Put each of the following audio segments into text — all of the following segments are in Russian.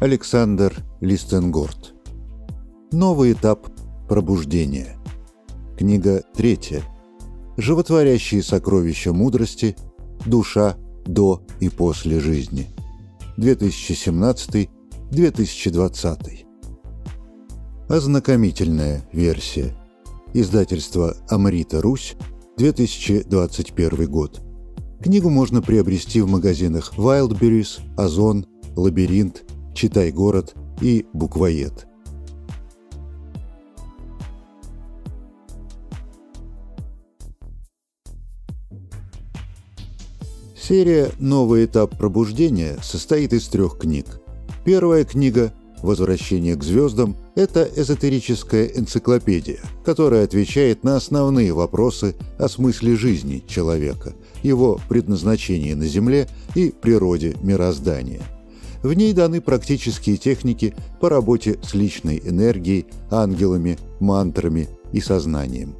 Александр Листенгорд. Новый этап пробуждения. Книга третья. Животворящие сокровища мудрости. Душа до и после жизни. 2017-2020. Ознакомительная версия. Издательство «Амрита Русь», 2021 год. Книгу можно приобрести в магазинах Wildberries, Озон, Лабиринт, Читай город и Буквоед. Серия «Новый этап пробуждения» состоит из трех книг. Первая книга «Возвращение к звездам» — это эзотерическая энциклопедия, которая отвечает на основные вопросы о смысле жизни человека, его предназначении на Земле и природе мироздания – в ней даны практические техники по работе с личной энергией, ангелами, мантрами и сознанием.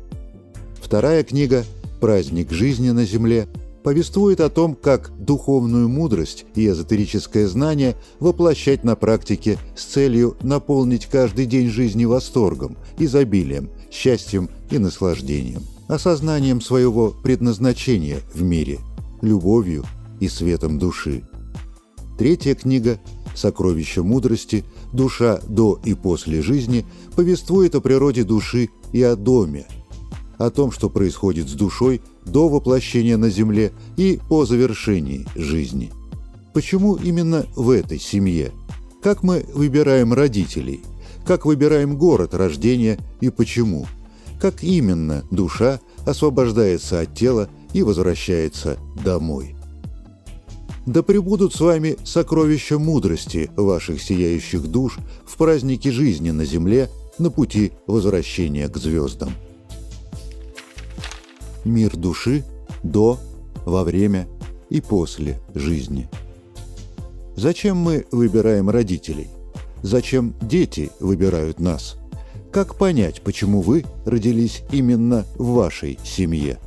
Вторая книга «Праздник жизни на Земле» повествует о том, как духовную мудрость и эзотерическое знание воплощать на практике с целью наполнить каждый день жизни восторгом, изобилием, счастьем и наслаждением, осознанием своего предназначения в мире, любовью и светом души. Третья книга «Сокровища мудрости. Душа до и после жизни» повествует о природе души и о доме, о том, что происходит с душой до воплощения на Земле и по завершении жизни. Почему именно в этой семье? Как мы выбираем родителей? Как выбираем город рождения и почему? Как именно душа освобождается от тела и возвращается домой? Да пребудут с вами сокровища мудрости ваших сияющих душ в празднике жизни на земле на пути возвращения к звездам. Мир души до, во время и после жизни. Зачем мы выбираем родителей? Зачем дети выбирают нас? Как понять, почему вы родились именно в вашей семье?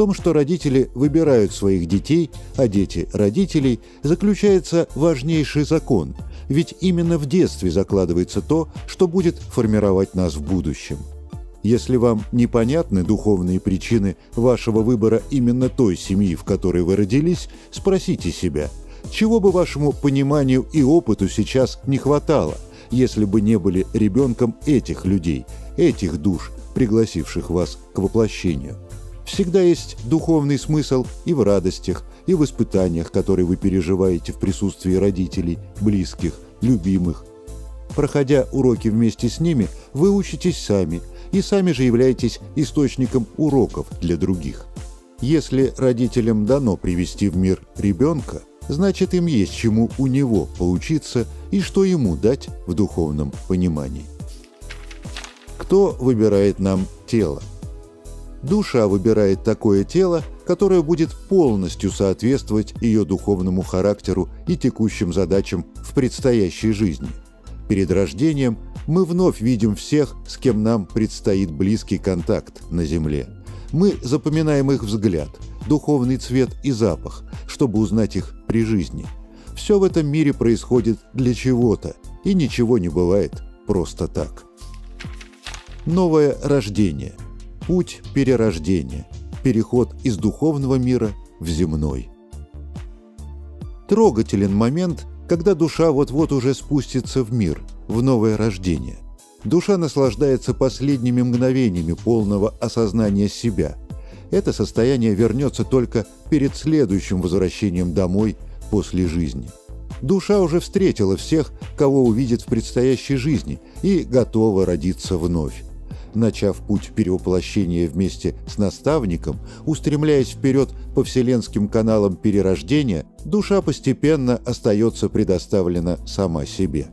Том, что родители выбирают своих детей, а дети – родителей, заключается важнейший закон, ведь именно в детстве закладывается то, что будет формировать нас в будущем. Если вам непонятны духовные причины вашего выбора именно той семьи, в которой вы родились, спросите себя, чего бы вашему пониманию и опыту сейчас не хватало, если бы не были ребенком этих людей, этих душ, пригласивших вас к воплощению – Всегда есть духовный смысл и в радостях, и в испытаниях, которые вы переживаете в присутствии родителей, близких, любимых. Проходя уроки вместе с ними, вы учитесь сами, и сами же являетесь источником уроков для других. Если родителям дано привести в мир ребенка, значит им есть чему у него поучиться и что ему дать в духовном понимании. Кто выбирает нам тело? Душа выбирает такое тело, которое будет полностью соответствовать ее духовному характеру и текущим задачам в предстоящей жизни. Перед рождением мы вновь видим всех, с кем нам предстоит близкий контакт на Земле. Мы запоминаем их взгляд, духовный цвет и запах, чтобы узнать их при жизни. Все в этом мире происходит для чего-то, и ничего не бывает просто так. Новое рождение – Путь перерождения, переход из духовного мира в земной. Трогателен момент, когда душа вот-вот уже спустится в мир, в новое рождение. Душа наслаждается последними мгновениями полного осознания себя. Это состояние вернется только перед следующим возвращением домой после жизни. Душа уже встретила всех, кого увидит в предстоящей жизни, и готова родиться вновь начав путь перевоплощения вместе с наставником, устремляясь вперед по вселенским каналам перерождения, душа постепенно остается предоставлена сама себе.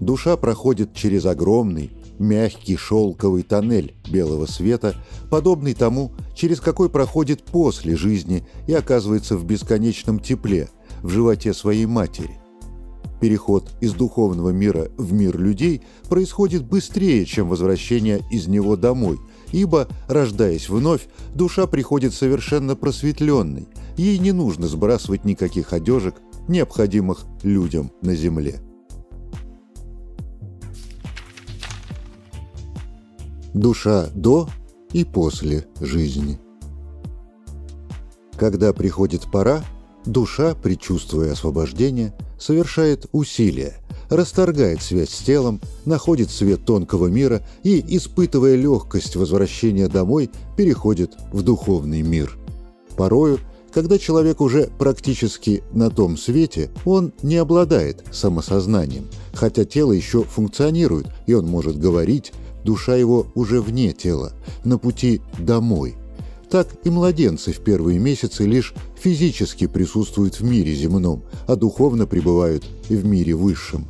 Душа проходит через огромный, мягкий шелковый тоннель белого света, подобный тому, через какой проходит после жизни и оказывается в бесконечном тепле, в животе своей матери. Переход из духовного мира в мир людей происходит быстрее, чем возвращение из него домой, ибо, рождаясь вновь, душа приходит совершенно просветленной, ей не нужно сбрасывать никаких одежек, необходимых людям на земле. Душа до и после жизни. Когда приходит пора – душа, предчувствуя освобождение, совершает усилия, расторгает связь с телом, находит свет тонкого мира и, испытывая легкость возвращения домой, переходит в духовный мир. Порою, когда человек уже практически на том свете, он не обладает самосознанием, хотя тело еще функционирует, и он может говорить, душа его уже вне тела, на пути домой. Так и младенцы в первые месяцы лишь физически присутствуют в мире земном, а духовно пребывают в мире высшем.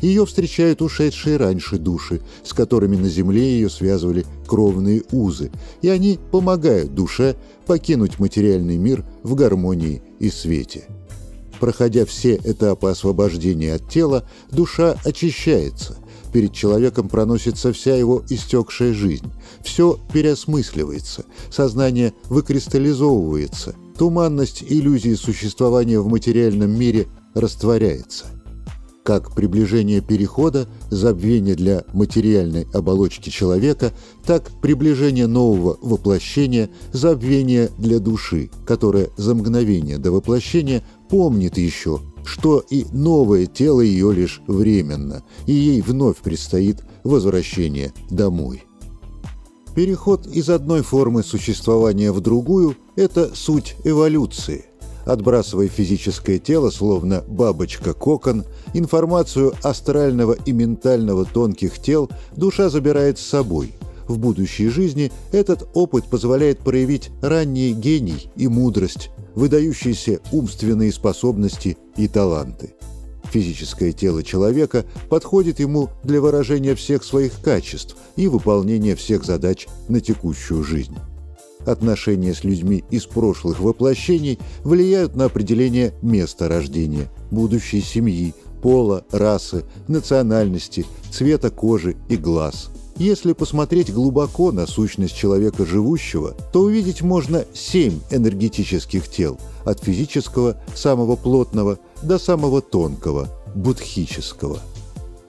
Ее встречают ушедшие раньше души, с которыми на земле ее связывали кровные узы, и они помогают душе покинуть материальный мир в гармонии и свете. Проходя все этапы освобождения от тела, душа очищается, перед человеком проносится вся его истекшая жизнь. Все переосмысливается, сознание выкристаллизовывается, туманность иллюзии существования в материальном мире растворяется. Как приближение перехода, забвение для материальной оболочки человека, так приближение нового воплощения, забвение для души, которая за мгновение до воплощения помнит еще что и новое тело ее лишь временно, и ей вновь предстоит возвращение домой. Переход из одной формы существования в другую – это суть эволюции. Отбрасывая физическое тело, словно бабочка-кокон, информацию астрального и ментального тонких тел душа забирает с собой. В будущей жизни этот опыт позволяет проявить ранний гений и мудрость, выдающиеся умственные способности и таланты. Физическое тело человека подходит ему для выражения всех своих качеств и выполнения всех задач на текущую жизнь. Отношения с людьми из прошлых воплощений влияют на определение места рождения, будущей семьи, пола, расы, национальности, цвета кожи и глаз – если посмотреть глубоко на сущность человека живущего, то увидеть можно семь энергетических тел, от физического, самого плотного, до самого тонкого, будхического.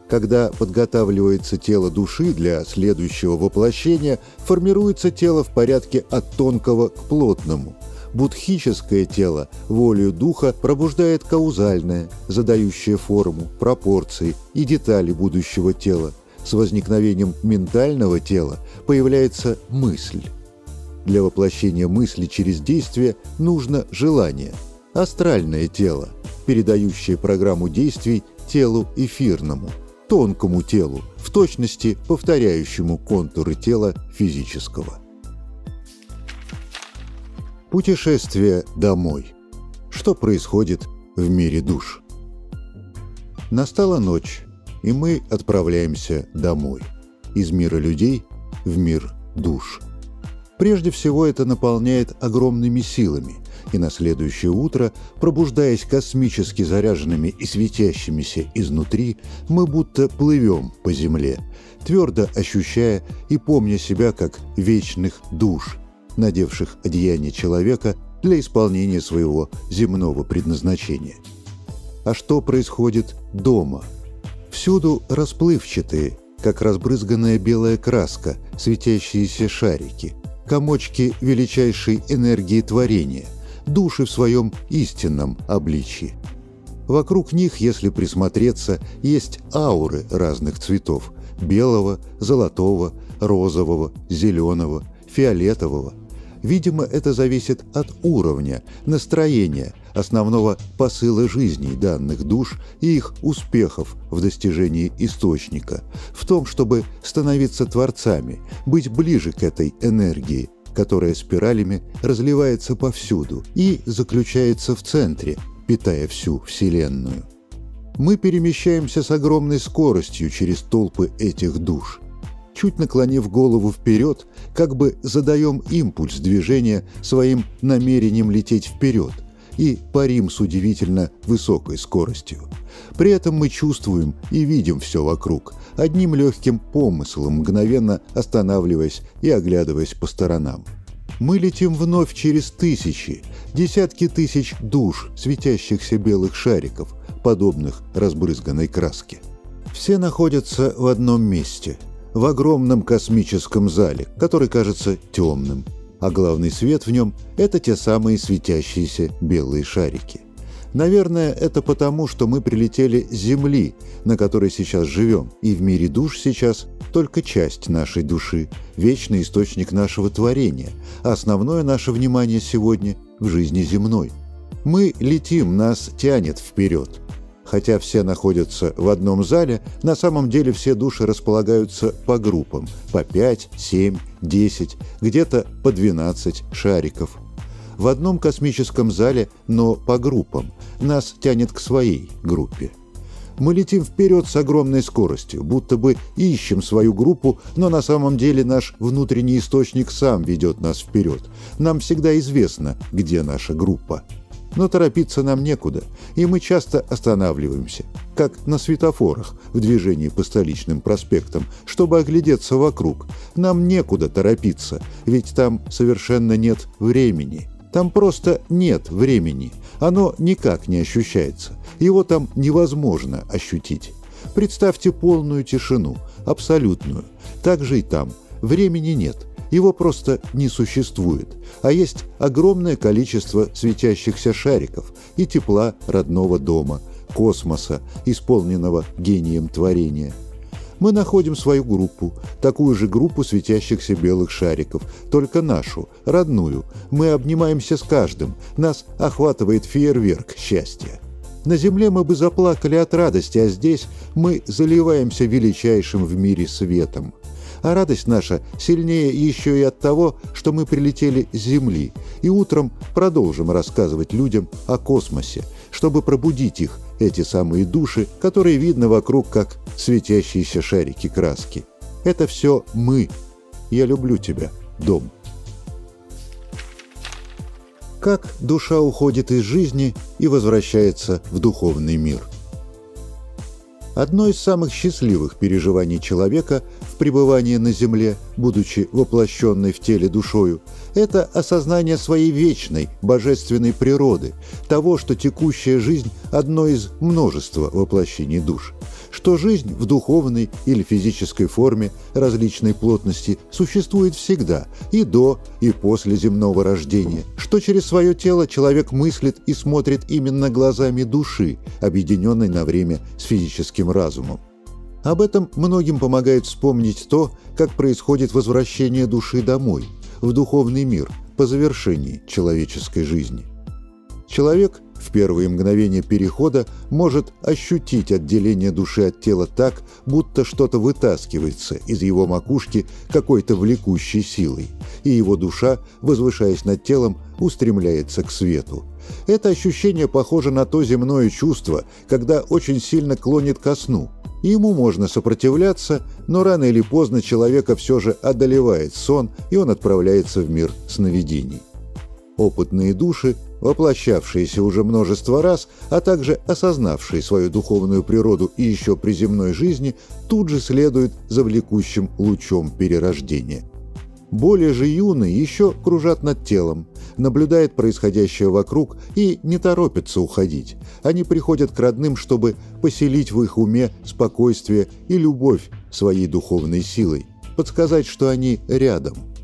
Когда подготавливается тело души для следующего воплощения, формируется тело в порядке от тонкого к плотному. Будхическое тело волею духа пробуждает каузальное, задающее форму, пропорции и детали будущего тела – с возникновением ментального тела появляется мысль. Для воплощения мысли через действие нужно желание. Астральное тело, передающее программу действий телу эфирному, тонкому телу, в точности повторяющему контуры тела физического. Путешествие домой. Что происходит в мире душ? Настала ночь, и мы отправляемся домой. Из мира людей в мир душ. Прежде всего это наполняет огромными силами, и на следующее утро, пробуждаясь космически заряженными и светящимися изнутри, мы будто плывем по земле, твердо ощущая и помня себя как вечных душ, надевших одеяние человека для исполнения своего земного предназначения. А что происходит дома – Всюду расплывчатые, как разбрызганная белая краска, светящиеся шарики, комочки величайшей энергии творения, души в своем истинном обличии. Вокруг них, если присмотреться, есть ауры разных цветов – белого, золотого, розового, зеленого, фиолетового. Видимо, это зависит от уровня, настроения – основного посыла жизней данных душ и их успехов в достижении источника, в том, чтобы становиться творцами, быть ближе к этой энергии, которая спиралями разливается повсюду и заключается в центре, питая всю Вселенную. Мы перемещаемся с огромной скоростью через толпы этих душ. Чуть наклонив голову вперед, как бы задаем импульс движения своим намерением лететь вперед, и парим с удивительно высокой скоростью. При этом мы чувствуем и видим все вокруг, одним легким помыслом, мгновенно останавливаясь и оглядываясь по сторонам. Мы летим вновь через тысячи, десятки тысяч душ светящихся белых шариков, подобных разбрызганной краске. Все находятся в одном месте. В огромном космическом зале, который кажется темным, а главный свет в нем – это те самые светящиеся белые шарики. Наверное, это потому, что мы прилетели с Земли, на которой сейчас живем, и в мире душ сейчас только часть нашей души, вечный источник нашего творения, а основное наше внимание сегодня в жизни земной. Мы летим, нас тянет вперед. Хотя все находятся в одном зале, на самом деле все души располагаются по группам, по 5, 7, 10, где-то по 12 шариков – в одном космическом зале, но по группам. Нас тянет к своей группе. Мы летим вперед с огромной скоростью, будто бы ищем свою группу, но на самом деле наш внутренний источник сам ведет нас вперед. Нам всегда известно, где наша группа. Но торопиться нам некуда, и мы часто останавливаемся, как на светофорах в движении по столичным проспектам, чтобы оглядеться вокруг. Нам некуда торопиться, ведь там совершенно нет времени. Там просто нет времени. Оно никак не ощущается. Его там невозможно ощутить. Представьте полную тишину, абсолютную. Так же и там. Времени нет. Его просто не существует. А есть огромное количество светящихся шариков и тепла родного дома, космоса, исполненного гением творения – мы находим свою группу, такую же группу светящихся белых шариков, только нашу, родную. Мы обнимаемся с каждым, нас охватывает фейерверк счастья. На земле мы бы заплакали от радости, а здесь мы заливаемся величайшим в мире светом. А радость наша сильнее еще и от того, что мы прилетели с Земли, и утром продолжим рассказывать людям о космосе, чтобы пробудить их, эти самые души, которые видно вокруг как светящиеся шарики краски. Это все мы. Я люблю тебя, дом. Как душа уходит из жизни и возвращается в духовный мир – Одно из самых счастливых переживаний человека в пребывании на земле, будучи воплощенной в теле душою, это осознание своей вечной, божественной природы, того, что текущая жизнь – одно из множества воплощений душ – что жизнь в духовной или физической форме различной плотности существует всегда, и до, и после земного рождения, что через свое тело человек мыслит и смотрит именно глазами души, объединенной на время с физическим разумом. Об этом многим помогает вспомнить то, как происходит возвращение души домой, в духовный мир, по завершении человеческой жизни. Человек в первые мгновения перехода может ощутить отделение души от тела так, будто что-то вытаскивается из его макушки какой-то влекущей силой, и его душа, возвышаясь над телом, устремляется к свету. Это ощущение похоже на то земное чувство, когда очень сильно клонит ко сну. Ему можно сопротивляться, но рано или поздно человека все же одолевает сон, и он отправляется в мир сновидений. Опытные души воплощавшиеся уже множество раз, а также осознавшие свою духовную природу и еще при земной жизни, тут же следуют за влекущим лучом перерождения. Более же юные еще кружат над телом, наблюдают происходящее вокруг и не торопятся уходить. Они приходят к родным, чтобы поселить в их уме спокойствие и любовь своей духовной силой, подсказать, что они рядом –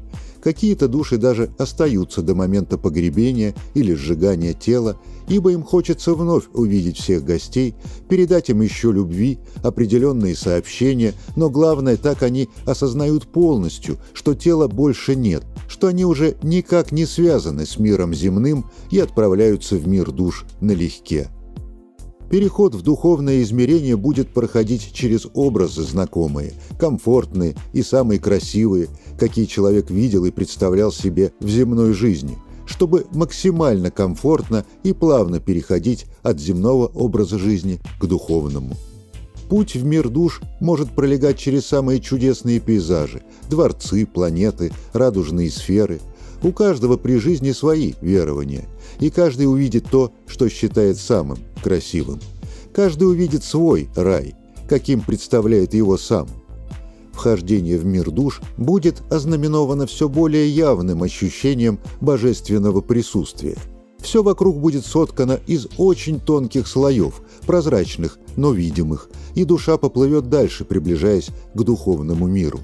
Какие-то души даже остаются до момента погребения или сжигания тела, ибо им хочется вновь увидеть всех гостей, передать им еще любви, определенные сообщения, но главное, так они осознают полностью, что тела больше нет, что они уже никак не связаны с миром земным и отправляются в мир душ налегке. Переход в духовное измерение будет проходить через образы знакомые, комфортные и самые красивые, какие человек видел и представлял себе в земной жизни, чтобы максимально комфортно и плавно переходить от земного образа жизни к духовному. Путь в мир душ может пролегать через самые чудесные пейзажи – дворцы, планеты, радужные сферы. У каждого при жизни свои верования, и каждый увидит то, что считает самым красивым. Каждый увидит свой рай, каким представляет его сам. Вхождение в мир душ будет ознаменовано все более явным ощущением божественного присутствия. Все вокруг будет соткано из очень тонких слоев, прозрачных, но видимых, и душа поплывет дальше, приближаясь к духовному миру.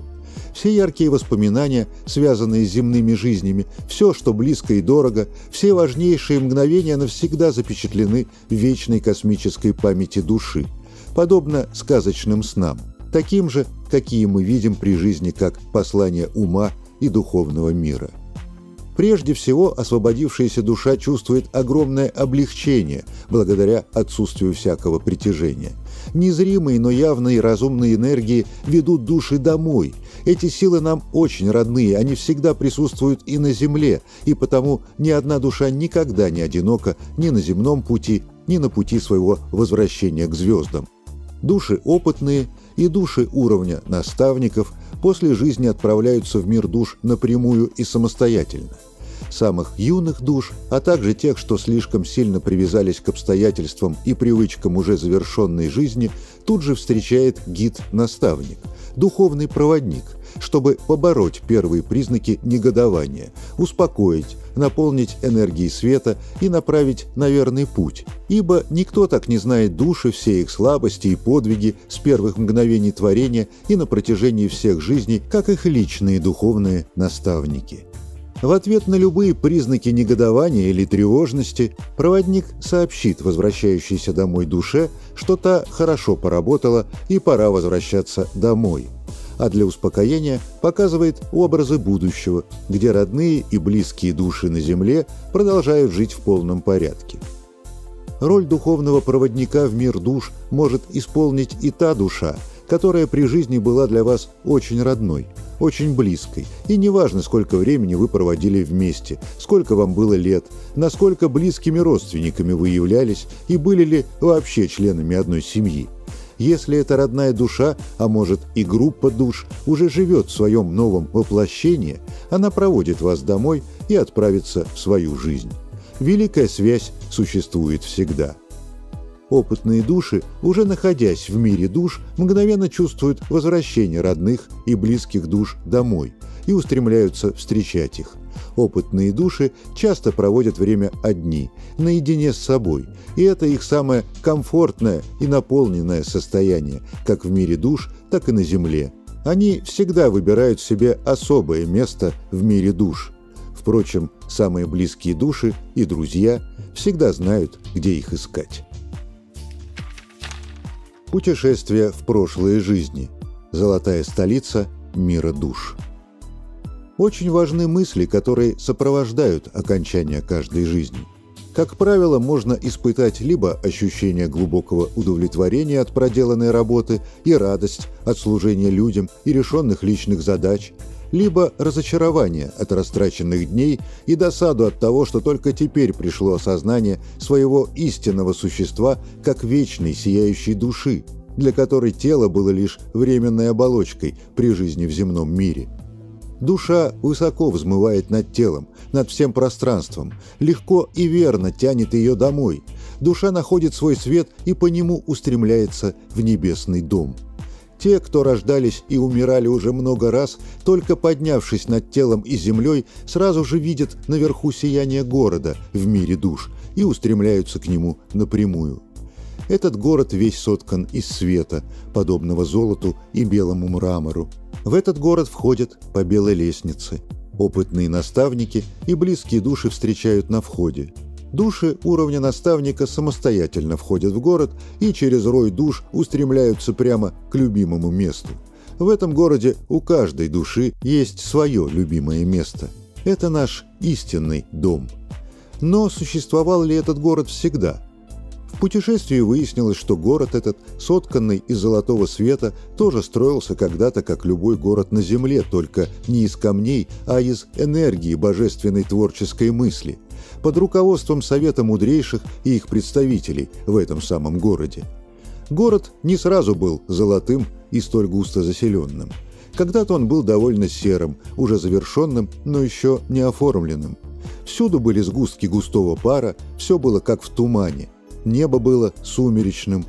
Все яркие воспоминания, связанные с земными жизнями, все, что близко и дорого, все важнейшие мгновения навсегда запечатлены в вечной космической памяти души, подобно сказочным снам, таким же, какие мы видим при жизни как послание ума и духовного мира. Прежде всего, освободившаяся душа чувствует огромное облегчение благодаря отсутствию всякого притяжения. Незримые, но явные разумные энергии ведут души домой. Эти силы нам очень родные, они всегда присутствуют и на Земле, и потому ни одна душа никогда не одинока ни на земном пути, ни на пути своего возвращения к звездам. Души опытные и души уровня наставников после жизни отправляются в мир душ напрямую и самостоятельно самых юных душ, а также тех, что слишком сильно привязались к обстоятельствам и привычкам уже завершенной жизни, тут же встречает гид-наставник, духовный проводник, чтобы побороть первые признаки негодования, успокоить, наполнить энергией света и направить на верный путь, ибо никто так не знает души, все их слабости и подвиги с первых мгновений творения и на протяжении всех жизней, как их личные духовные наставники. В ответ на любые признаки негодования или тревожности проводник сообщит возвращающейся домой душе, что та хорошо поработала и пора возвращаться домой. А для успокоения показывает образы будущего, где родные и близкие души на земле продолжают жить в полном порядке. Роль духовного проводника в мир душ может исполнить и та душа, которая при жизни была для вас очень родной – очень близкой. И неважно, сколько времени вы проводили вместе, сколько вам было лет, насколько близкими родственниками вы являлись и были ли вообще членами одной семьи. Если эта родная душа, а может и группа душ, уже живет в своем новом воплощении, она проводит вас домой и отправится в свою жизнь. Великая связь существует всегда – Опытные души, уже находясь в мире душ, мгновенно чувствуют возвращение родных и близких душ домой и устремляются встречать их. Опытные души часто проводят время одни, наедине с собой, и это их самое комфортное и наполненное состояние, как в мире душ, так и на земле. Они всегда выбирают себе особое место в мире душ. Впрочем, самые близкие души и друзья всегда знают, где их искать. Путешествие в прошлые жизни. Золотая столица мира душ. Очень важны мысли, которые сопровождают окончание каждой жизни. Как правило, можно испытать либо ощущение глубокого удовлетворения от проделанной работы и радость от служения людям и решенных личных задач – либо разочарование от растраченных дней и досаду от того, что только теперь пришло осознание своего истинного существа как вечной сияющей души, для которой тело было лишь временной оболочкой при жизни в земном мире. Душа высоко взмывает над телом, над всем пространством, легко и верно тянет ее домой. Душа находит свой свет и по нему устремляется в небесный дом – те, кто рождались и умирали уже много раз, только поднявшись над телом и землей, сразу же видят наверху сияние города в мире душ и устремляются к нему напрямую. Этот город весь соткан из света, подобного золоту и белому мрамору. В этот город входят по белой лестнице. Опытные наставники и близкие души встречают на входе – Души уровня наставника самостоятельно входят в город и через рой душ устремляются прямо к любимому месту. В этом городе у каждой души есть свое любимое место. Это наш истинный дом. Но существовал ли этот город всегда? В путешествии выяснилось, что город этот, сотканный из золотого света, тоже строился когда-то как любой город на Земле, только не из камней, а из энергии божественной творческой мысли – под руководством Совета Мудрейших и их представителей в этом самом городе. Город не сразу был золотым и столь густо заселенным. Когда-то он был довольно серым, уже завершенным, но еще не оформленным. Всюду были сгустки густого пара, все было как в тумане. Небо было сумеречным.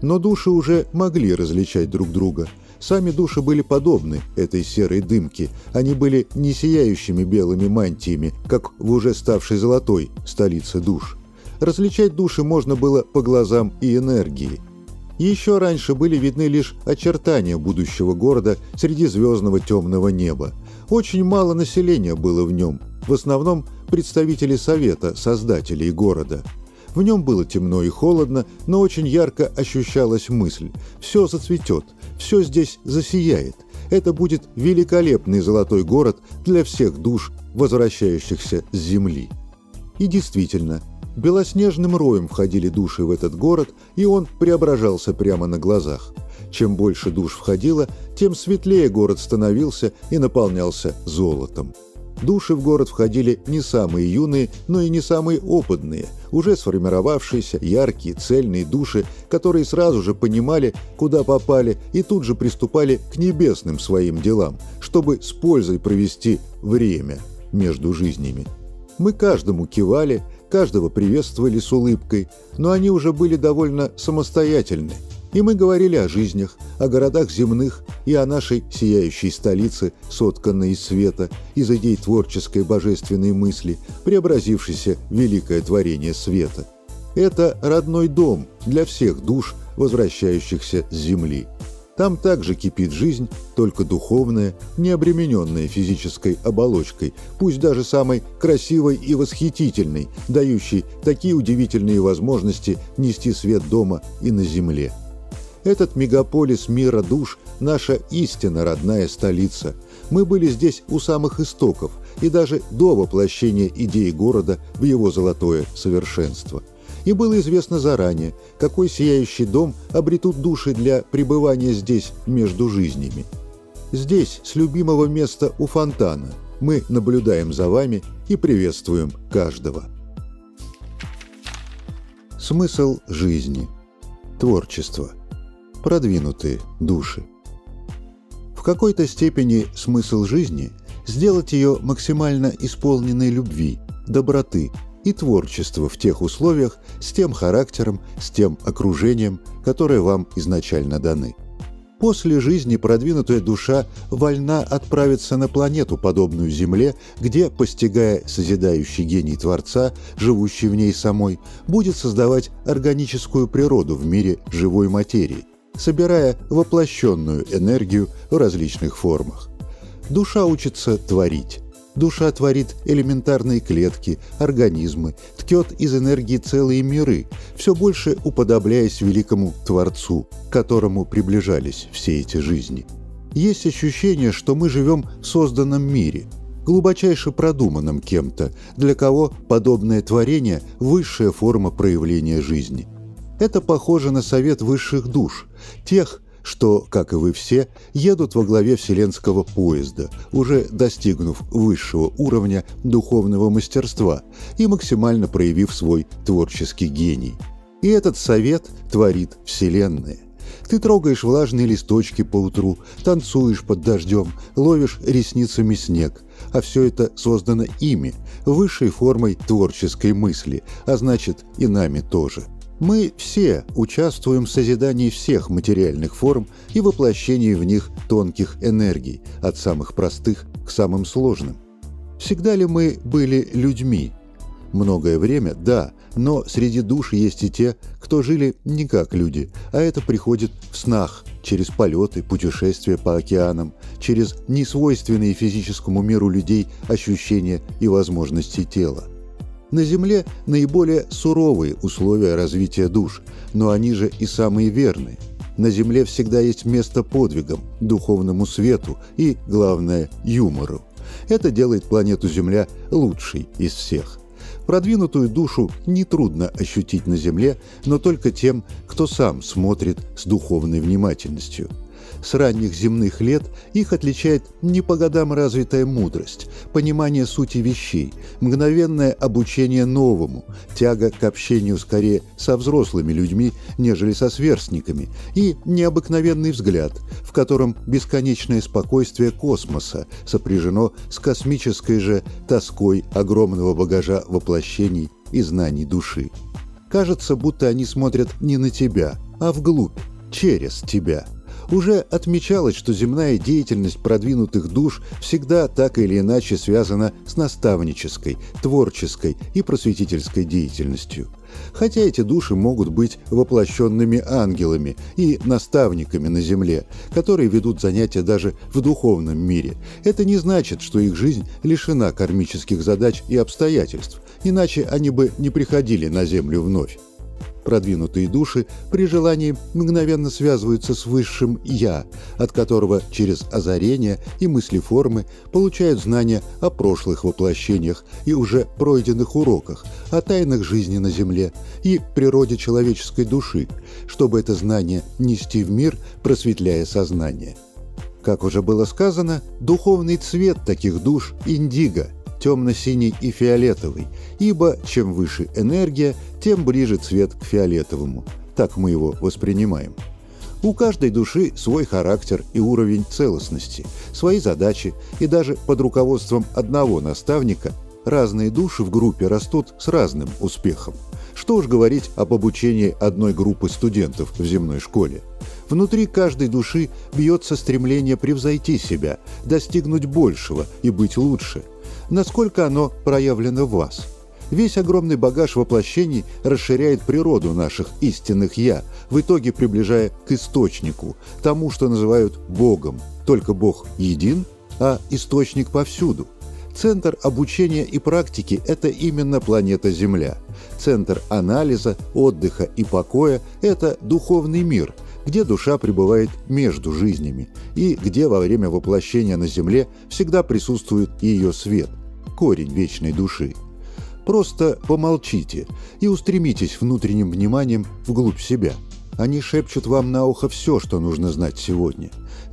Но души уже могли различать друг друга – Сами души были подобны этой серой дымке. Они были не сияющими белыми мантиями, как в уже ставшей золотой столице душ. Различать души можно было по глазам и энергии. Еще раньше были видны лишь очертания будущего города среди звездного темного неба. Очень мало населения было в нем, в основном представители Совета, создателей города. В нем было темно и холодно, но очень ярко ощущалась мысль. Все зацветет, все здесь засияет. Это будет великолепный золотой город для всех душ, возвращающихся с земли. И действительно, белоснежным роем входили души в этот город, и он преображался прямо на глазах. Чем больше душ входило, тем светлее город становился и наполнялся золотом. Души в город входили не самые юные, но и не самые опытные, уже сформировавшиеся, яркие, цельные души, которые сразу же понимали, куда попали, и тут же приступали к небесным своим делам, чтобы с пользой провести время между жизнями. Мы каждому кивали, каждого приветствовали с улыбкой, но они уже были довольно самостоятельны – и мы говорили о жизнях, о городах земных и о нашей сияющей столице, сотканной из света, из идей творческой божественной мысли, преобразившейся в великое творение света. Это родной дом для всех душ, возвращающихся с земли. Там также кипит жизнь, только духовная, не обремененная физической оболочкой, пусть даже самой красивой и восхитительной, дающей такие удивительные возможности нести свет дома и на земле. Этот мегаполис мира душ – наша истинно родная столица. Мы были здесь у самых истоков и даже до воплощения идеи города в его золотое совершенство. И было известно заранее, какой сияющий дом обретут души для пребывания здесь между жизнями. Здесь, с любимого места у фонтана, мы наблюдаем за вами и приветствуем каждого. Смысл жизни. Творчество – продвинутые души. В какой-то степени смысл жизни – сделать ее максимально исполненной любви, доброты и творчества в тех условиях, с тем характером, с тем окружением, которое вам изначально даны. После жизни продвинутая душа вольна отправиться на планету, подобную Земле, где, постигая созидающий гений Творца, живущий в ней самой, будет создавать органическую природу в мире живой материи, собирая воплощенную энергию в различных формах. Душа учится творить. Душа творит элементарные клетки, организмы, ткет из энергии целые миры, все больше уподобляясь великому Творцу, к которому приближались все эти жизни. Есть ощущение, что мы живем в созданном мире, глубочайше продуманном кем-то, для кого подобное творение – высшая форма проявления жизни – это похоже на совет высших душ, тех, что, как и вы все, едут во главе вселенского поезда, уже достигнув высшего уровня духовного мастерства и максимально проявив свой творческий гений. И этот совет творит Вселенная. Ты трогаешь влажные листочки по утру, танцуешь под дождем, ловишь ресницами снег, а все это создано ими, высшей формой творческой мысли, а значит и нами тоже – мы все участвуем в созидании всех материальных форм и воплощении в них тонких энергий, от самых простых к самым сложным. Всегда ли мы были людьми? Многое время – да, но среди душ есть и те, кто жили не как люди, а это приходит в снах, через полеты, путешествия по океанам, через несвойственные физическому миру людей ощущения и возможности тела. На Земле наиболее суровые условия развития душ, но они же и самые верные. На Земле всегда есть место подвигам, духовному свету и, главное, юмору. Это делает планету Земля лучшей из всех. Продвинутую душу нетрудно ощутить на Земле, но только тем, кто сам смотрит с духовной внимательностью – с ранних земных лет их отличает не по годам развитая мудрость, понимание сути вещей, мгновенное обучение новому, тяга к общению скорее со взрослыми людьми, нежели со сверстниками, и необыкновенный взгляд, в котором бесконечное спокойствие космоса сопряжено с космической же тоской огромного багажа воплощений и знаний души. Кажется, будто они смотрят не на тебя, а вглубь, через тебя – уже отмечалось, что земная деятельность продвинутых душ всегда так или иначе связана с наставнической, творческой и просветительской деятельностью. Хотя эти души могут быть воплощенными ангелами и наставниками на земле, которые ведут занятия даже в духовном мире. Это не значит, что их жизнь лишена кармических задач и обстоятельств, иначе они бы не приходили на землю вновь. Продвинутые души при желании мгновенно связываются с высшим «я», от которого через озарение и мыслеформы получают знания о прошлых воплощениях и уже пройденных уроках, о тайнах жизни на Земле и природе человеческой души, чтобы это знание нести в мир, просветляя сознание. Как уже было сказано, духовный цвет таких душ – индиго – темно-синий и фиолетовый, ибо чем выше энергия, тем ближе цвет к фиолетовому. Так мы его воспринимаем. У каждой души свой характер и уровень целостности, свои задачи, и даже под руководством одного наставника разные души в группе растут с разным успехом. Что уж говорить об обучении одной группы студентов в земной школе. Внутри каждой души бьется стремление превзойти себя, достигнуть большего и быть лучше – насколько оно проявлено в вас. Весь огромный багаж воплощений расширяет природу наших истинных «я», в итоге приближая к источнику, тому, что называют Богом. Только Бог един, а источник повсюду. Центр обучения и практики – это именно планета Земля. Центр анализа, отдыха и покоя – это духовный мир, где душа пребывает между жизнями и где во время воплощения на Земле всегда присутствует ее свет корень вечной души. Просто помолчите и устремитесь внутренним вниманием вглубь себя. Они шепчут вам на ухо все, что нужно знать сегодня.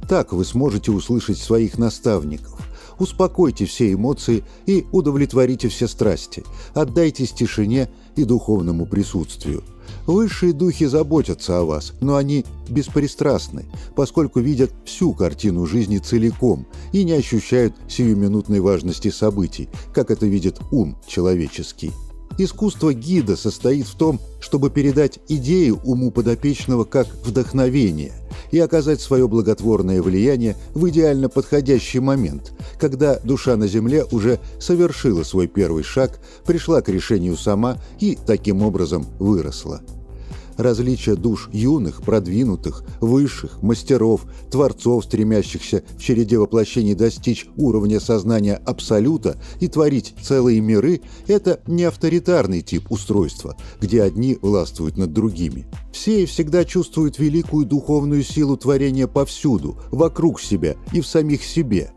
Так вы сможете услышать своих наставников. Успокойте все эмоции и удовлетворите все страсти. Отдайтесь тишине и духовному присутствию – Высшие духи заботятся о вас, но они беспристрастны, поскольку видят всю картину жизни целиком и не ощущают сиюминутной важности событий, как это видит ум человеческий. Искусство гида состоит в том, чтобы передать идею уму подопечного как вдохновение и оказать свое благотворное влияние в идеально подходящий момент, когда душа на земле уже совершила свой первый шаг, пришла к решению сама и таким образом выросла различия душ юных, продвинутых, высших, мастеров, творцов, стремящихся в череде воплощений достичь уровня сознания абсолюта и творить целые миры – это не авторитарный тип устройства, где одни властвуют над другими. Все и всегда чувствуют великую духовную силу творения повсюду, вокруг себя и в самих себе –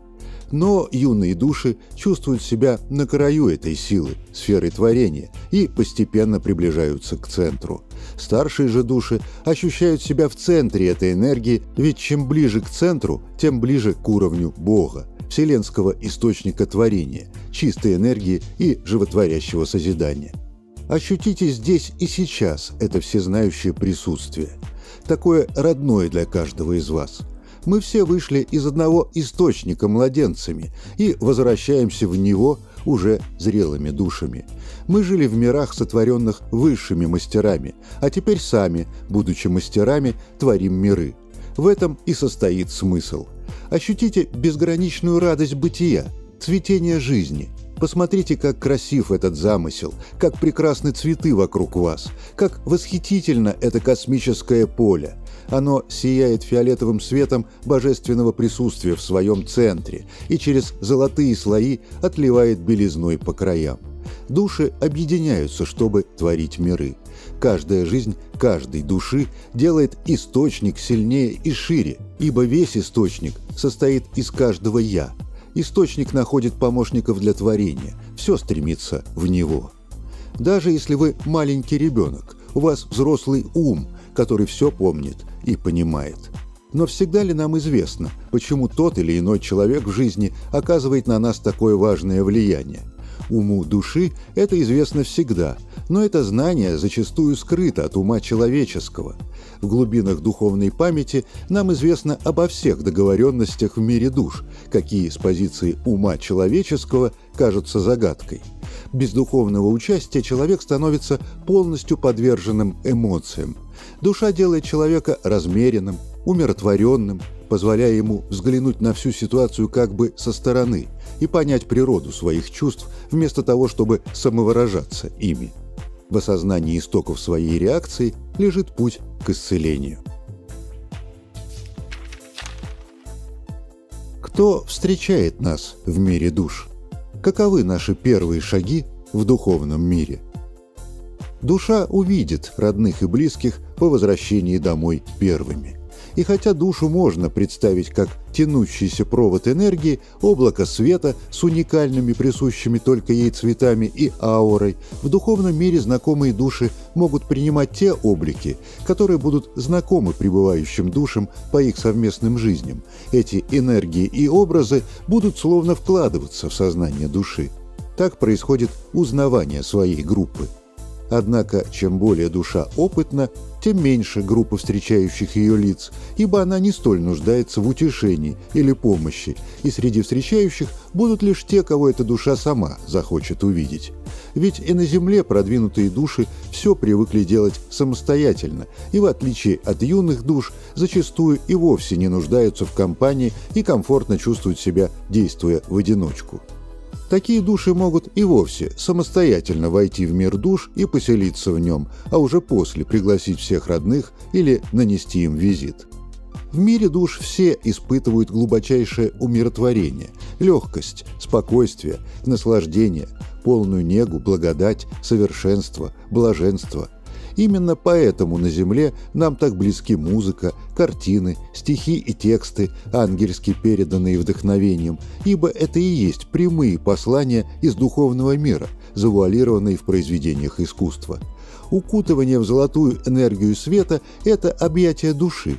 но юные души чувствуют себя на краю этой силы, сферы творения, и постепенно приближаются к центру. Старшие же души ощущают себя в центре этой энергии, ведь чем ближе к центру, тем ближе к уровню Бога, вселенского источника творения, чистой энергии и животворящего созидания. Ощутите здесь и сейчас это всезнающее присутствие, такое родное для каждого из вас – мы все вышли из одного источника младенцами и возвращаемся в него уже зрелыми душами. Мы жили в мирах, сотворенных высшими мастерами, а теперь сами, будучи мастерами, творим миры. В этом и состоит смысл. Ощутите безграничную радость бытия, цветение жизни – Посмотрите, как красив этот замысел, как прекрасны цветы вокруг вас, как восхитительно это космическое поле. Оно сияет фиолетовым светом божественного присутствия в своем центре и через золотые слои отливает белизной по краям. Души объединяются, чтобы творить миры. Каждая жизнь каждой души делает источник сильнее и шире, ибо весь источник состоит из каждого «я», Источник находит помощников для творения, все стремится в него. Даже если вы маленький ребенок, у вас взрослый ум, который все помнит и понимает. Но всегда ли нам известно, почему тот или иной человек в жизни оказывает на нас такое важное влияние? Уму души это известно всегда, но это знание зачастую скрыто от ума человеческого. В глубинах духовной памяти нам известно обо всех договоренностях в мире душ, какие с позиции ума человеческого кажутся загадкой. Без духовного участия человек становится полностью подверженным эмоциям. Душа делает человека размеренным, умиротворенным, позволяя ему взглянуть на всю ситуацию как бы со стороны и понять природу своих чувств вместо того, чтобы самовыражаться ими. в осознании истоков своей реакции лежит путь к исцелению. Кто встречает нас в мире душ? Каковы наши первые шаги в духовном мире? Душа увидит родных и близких по возвращении домой первыми. И хотя душу можно представить как тянущийся провод энергии, облако света с уникальными присущими только ей цветами и аурой, в духовном мире знакомые души могут принимать те облики, которые будут знакомы пребывающим душам по их совместным жизням. Эти энергии и образы будут словно вкладываться в сознание души. Так происходит узнавание своей группы – Однако, чем более душа опытна, тем меньше группа встречающих ее лиц, ибо она не столь нуждается в утешении или помощи, и среди встречающих будут лишь те, кого эта душа сама захочет увидеть. Ведь и на Земле продвинутые души все привыкли делать самостоятельно, и в отличие от юных душ, зачастую и вовсе не нуждаются в компании и комфортно чувствуют себя, действуя в одиночку. Такие души могут и вовсе самостоятельно войти в мир душ и поселиться в нем, а уже после пригласить всех родных или нанести им визит. В мире душ все испытывают глубочайшее умиротворение, легкость, спокойствие, наслаждение, полную негу, благодать, совершенство, блаженство – Именно поэтому на Земле нам так близки музыка, картины, стихи и тексты, ангельски переданные вдохновением, ибо это и есть прямые послания из духовного мира, завуалированные в произведениях искусства. Укутывание в золотую энергию света – это объятие души.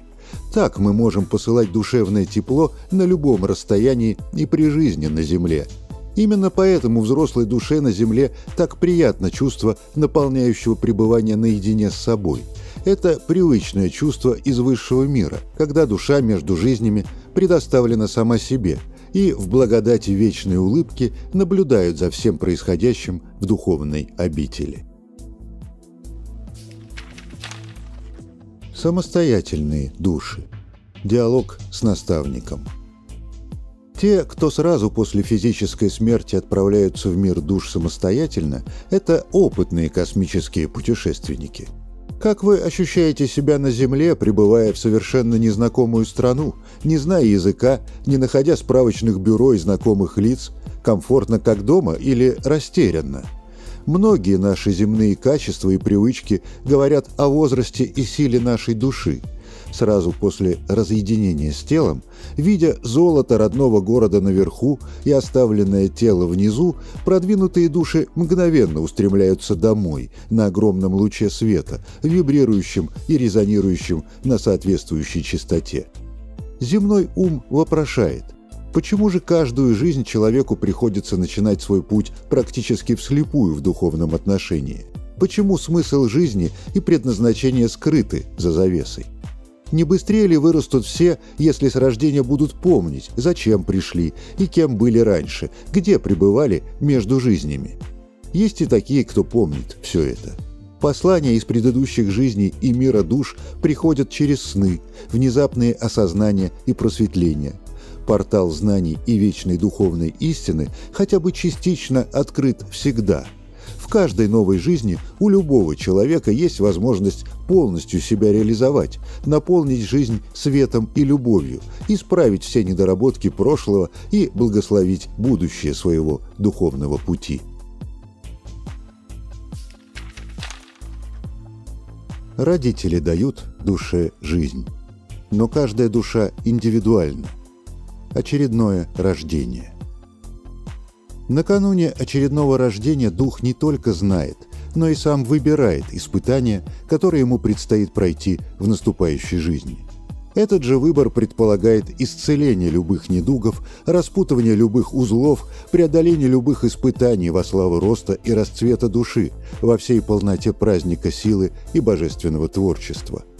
Так мы можем посылать душевное тепло на любом расстоянии и при жизни на Земле – Именно поэтому взрослой душе на земле так приятно чувство наполняющего пребывания наедине с собой. Это привычное чувство из высшего мира, когда душа между жизнями предоставлена сама себе и в благодати вечной улыбки наблюдают за всем происходящим в духовной обители. Самостоятельные души. Диалог с наставником – те, кто сразу после физической смерти отправляются в мир душ самостоятельно, это опытные космические путешественники. Как вы ощущаете себя на Земле, пребывая в совершенно незнакомую страну, не зная языка, не находя справочных бюро и знакомых лиц, комфортно как дома или растерянно? Многие наши земные качества и привычки говорят о возрасте и силе нашей души – сразу после разъединения с телом, видя золото родного города наверху и оставленное тело внизу, продвинутые души мгновенно устремляются домой на огромном луче света, вибрирующем и резонирующем на соответствующей частоте. Земной ум вопрошает – Почему же каждую жизнь человеку приходится начинать свой путь практически вслепую в духовном отношении? Почему смысл жизни и предназначение скрыты за завесой? Не быстрее ли вырастут все, если с рождения будут помнить, зачем пришли и кем были раньше, где пребывали между жизнями? Есть и такие, кто помнит все это. Послания из предыдущих жизней и мира душ приходят через сны, внезапные осознания и просветления. Портал знаний и вечной духовной истины хотя бы частично открыт всегда – каждой новой жизни у любого человека есть возможность полностью себя реализовать, наполнить жизнь светом и любовью, исправить все недоработки прошлого и благословить будущее своего духовного пути. Родители дают душе жизнь, но каждая душа индивидуальна. Очередное рождение. Накануне очередного рождения дух не только знает, но и сам выбирает испытания, которые ему предстоит пройти в наступающей жизни. Этот же выбор предполагает исцеление любых недугов, распутывание любых узлов, преодоление любых испытаний во славу роста и расцвета души во всей полноте праздника силы и божественного творчества –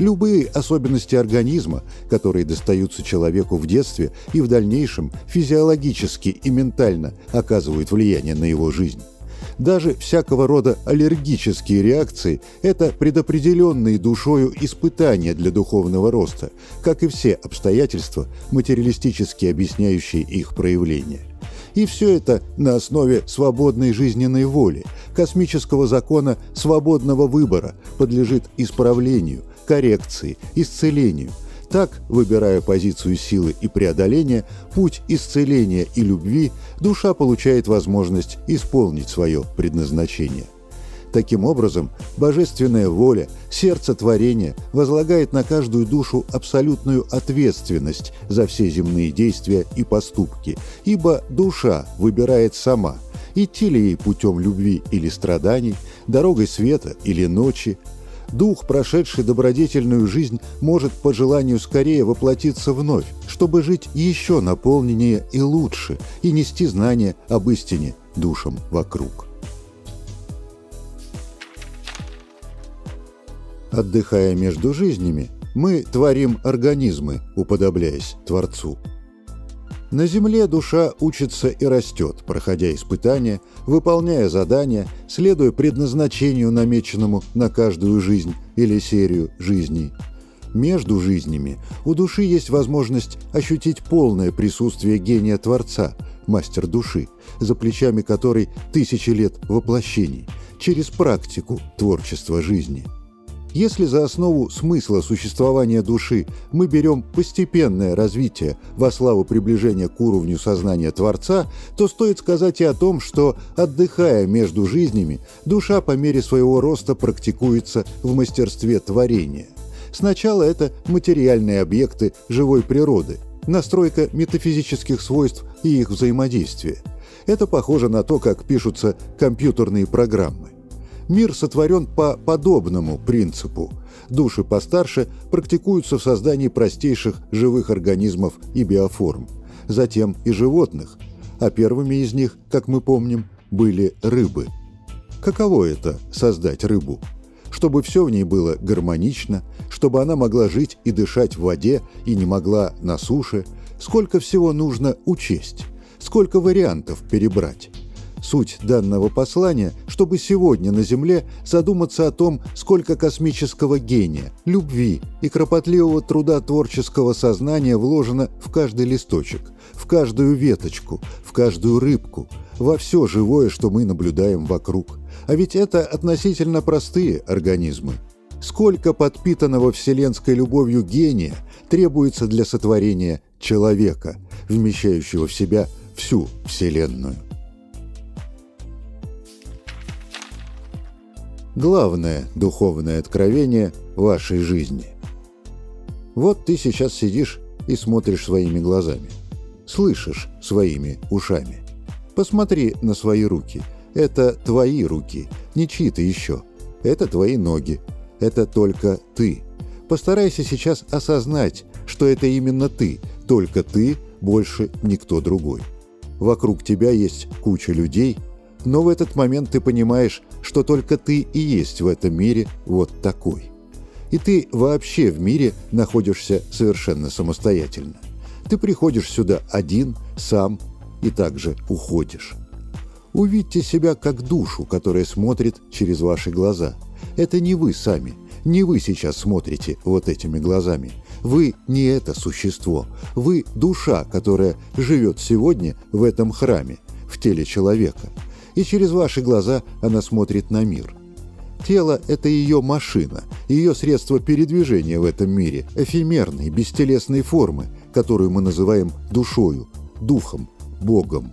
Любые особенности организма, которые достаются человеку в детстве и в дальнейшем физиологически и ментально оказывают влияние на его жизнь. Даже всякого рода аллергические реакции – это предопределенные душою испытания для духовного роста, как и все обстоятельства, материалистически объясняющие их проявление. И все это на основе свободной жизненной воли, космического закона свободного выбора, подлежит исправлению, коррекции, исцелению. Так, выбирая позицию силы и преодоления, путь исцеления и любви, душа получает возможность исполнить свое предназначение – Таким образом, божественная воля, сердце творения возлагает на каждую душу абсолютную ответственность за все земные действия и поступки, ибо душа выбирает сама, идти ли ей путем любви или страданий, дорогой света или ночи. Дух, прошедший добродетельную жизнь, может по желанию скорее воплотиться вновь, чтобы жить еще наполненнее и лучше и нести знания об истине душам вокруг. Отдыхая между жизнями, мы творим организмы, уподобляясь Творцу. На Земле душа учится и растет, проходя испытания, выполняя задания, следуя предназначению, намеченному на каждую жизнь или серию жизней. Между жизнями у души есть возможность ощутить полное присутствие гения Творца, мастер души, за плечами которой тысячи лет воплощений, через практику творчества жизни – если за основу смысла существования души мы берем постепенное развитие во славу приближения к уровню сознания Творца, то стоит сказать и о том, что, отдыхая между жизнями, душа по мере своего роста практикуется в мастерстве творения. Сначала это материальные объекты живой природы, настройка метафизических свойств и их взаимодействие. Это похоже на то, как пишутся компьютерные программы. Мир сотворен по подобному принципу. Души постарше практикуются в создании простейших живых организмов и биоформ, затем и животных, а первыми из них, как мы помним, были рыбы. Каково это – создать рыбу? Чтобы все в ней было гармонично, чтобы она могла жить и дышать в воде и не могла на суше, сколько всего нужно учесть, сколько вариантов перебрать. Суть данного послания, чтобы сегодня на Земле задуматься о том, сколько космического гения, любви и кропотливого труда творческого сознания вложено в каждый листочек, в каждую веточку, в каждую рыбку, во все живое, что мы наблюдаем вокруг. А ведь это относительно простые организмы. Сколько подпитанного вселенской любовью гения требуется для сотворения человека, вмещающего в себя всю Вселенную. Главное духовное откровение вашей жизни. Вот ты сейчас сидишь и смотришь своими глазами, слышишь своими ушами. Посмотри на свои руки. Это твои руки, не чьи-то еще. Это твои ноги. Это только ты. Постарайся сейчас осознать, что это именно ты, только ты, больше никто другой. Вокруг тебя есть куча людей – но в этот момент ты понимаешь, что только ты и есть в этом мире вот такой. И ты вообще в мире находишься совершенно самостоятельно. Ты приходишь сюда один, сам, и также уходишь. Увидьте себя как душу, которая смотрит через ваши глаза. Это не вы сами, не вы сейчас смотрите вот этими глазами. Вы не это существо. Вы душа, которая живет сегодня в этом храме, в теле человека – и через ваши глаза она смотрит на мир. Тело – это ее машина, ее средство передвижения в этом мире, эфемерной, бестелесной формы, которую мы называем душою, духом, Богом.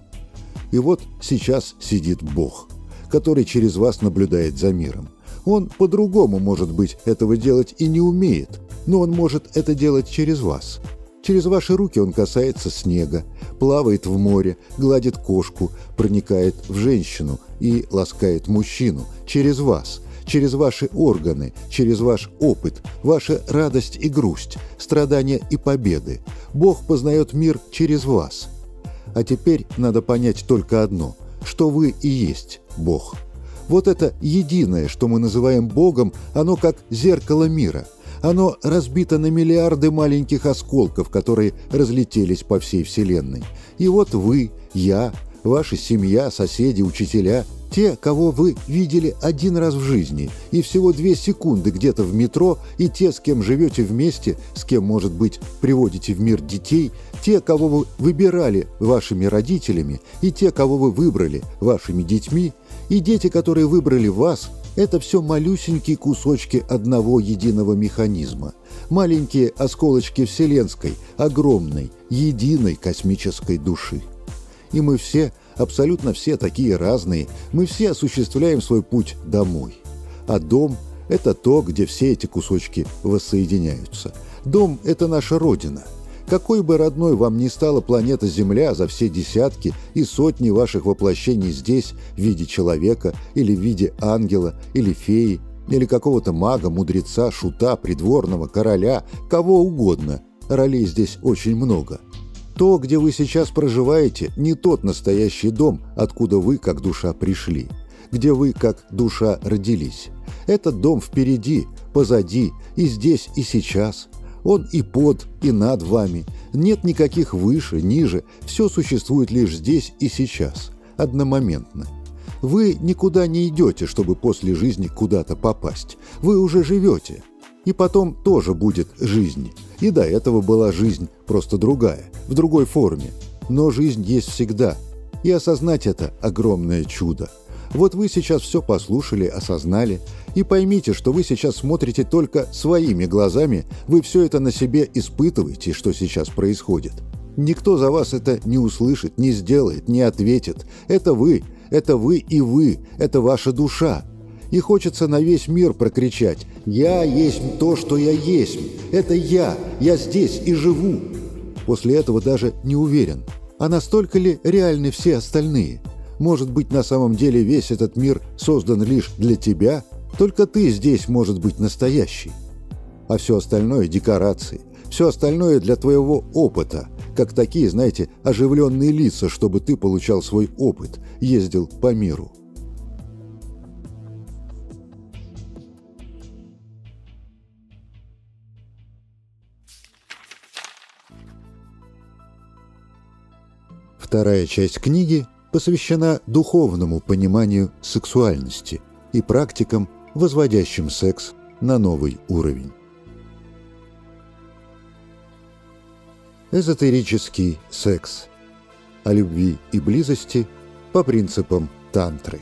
И вот сейчас сидит Бог, который через вас наблюдает за миром. Он по-другому, может быть, этого делать и не умеет, но он может это делать через вас – Через ваши руки он касается снега, плавает в море, гладит кошку, проникает в женщину и ласкает мужчину через вас, через ваши органы, через ваш опыт, ваша радость и грусть, страдания и победы. Бог познает мир через вас. А теперь надо понять только одно, что вы и есть Бог. Вот это единое, что мы называем Богом, оно как зеркало мира – оно разбито на миллиарды маленьких осколков, которые разлетелись по всей Вселенной. И вот вы, я, ваша семья, соседи, учителя Те, кого вы видели один раз в жизни и всего две секунды где-то в метро, и те, с кем живете вместе, с кем, может быть, приводите в мир детей, те, кого вы выбирали вашими родителями, и те, кого вы выбрали вашими детьми, и дети, которые выбрали вас, это все малюсенькие кусочки одного единого механизма, маленькие осколочки вселенской, огромной, единой космической души. И мы все – абсолютно все такие разные, мы все осуществляем свой путь домой. А дом – это то, где все эти кусочки воссоединяются. Дом – это наша родина. Какой бы родной вам ни стала планета Земля за все десятки и сотни ваших воплощений здесь в виде человека или в виде ангела или феи, или какого-то мага, мудреца, шута, придворного, короля, кого угодно. Ролей здесь очень много. То, где вы сейчас проживаете, не тот настоящий дом, откуда вы, как душа, пришли, где вы, как душа, родились. Этот дом впереди, позади, и здесь, и сейчас. Он и под, и над вами. Нет никаких выше, ниже. Все существует лишь здесь и сейчас, одномоментно. Вы никуда не идете, чтобы после жизни куда-то попасть. Вы уже живете. И потом тоже будет жизнь. И до этого была жизнь, просто другая, в другой форме. Но жизнь есть всегда. И осознать это – огромное чудо. Вот вы сейчас все послушали, осознали, и поймите, что вы сейчас смотрите только своими глазами, вы все это на себе испытываете, что сейчас происходит. Никто за вас это не услышит, не сделает, не ответит. Это вы, это вы и вы, это ваша душа. И хочется на весь мир прокричать «Я есть то, что я есть! Это я! Я здесь и живу!» После этого даже не уверен, а настолько ли реальны все остальные? Может быть, на самом деле весь этот мир создан лишь для тебя? Только ты здесь может быть настоящий. А все остальное – декорации. Все остальное для твоего опыта. Как такие, знаете, оживленные лица, чтобы ты получал свой опыт, ездил по миру. Вторая часть книги посвящена духовному пониманию сексуальности и практикам, возводящим секс на новый уровень. Эзотерический секс о любви и близости по принципам тантры.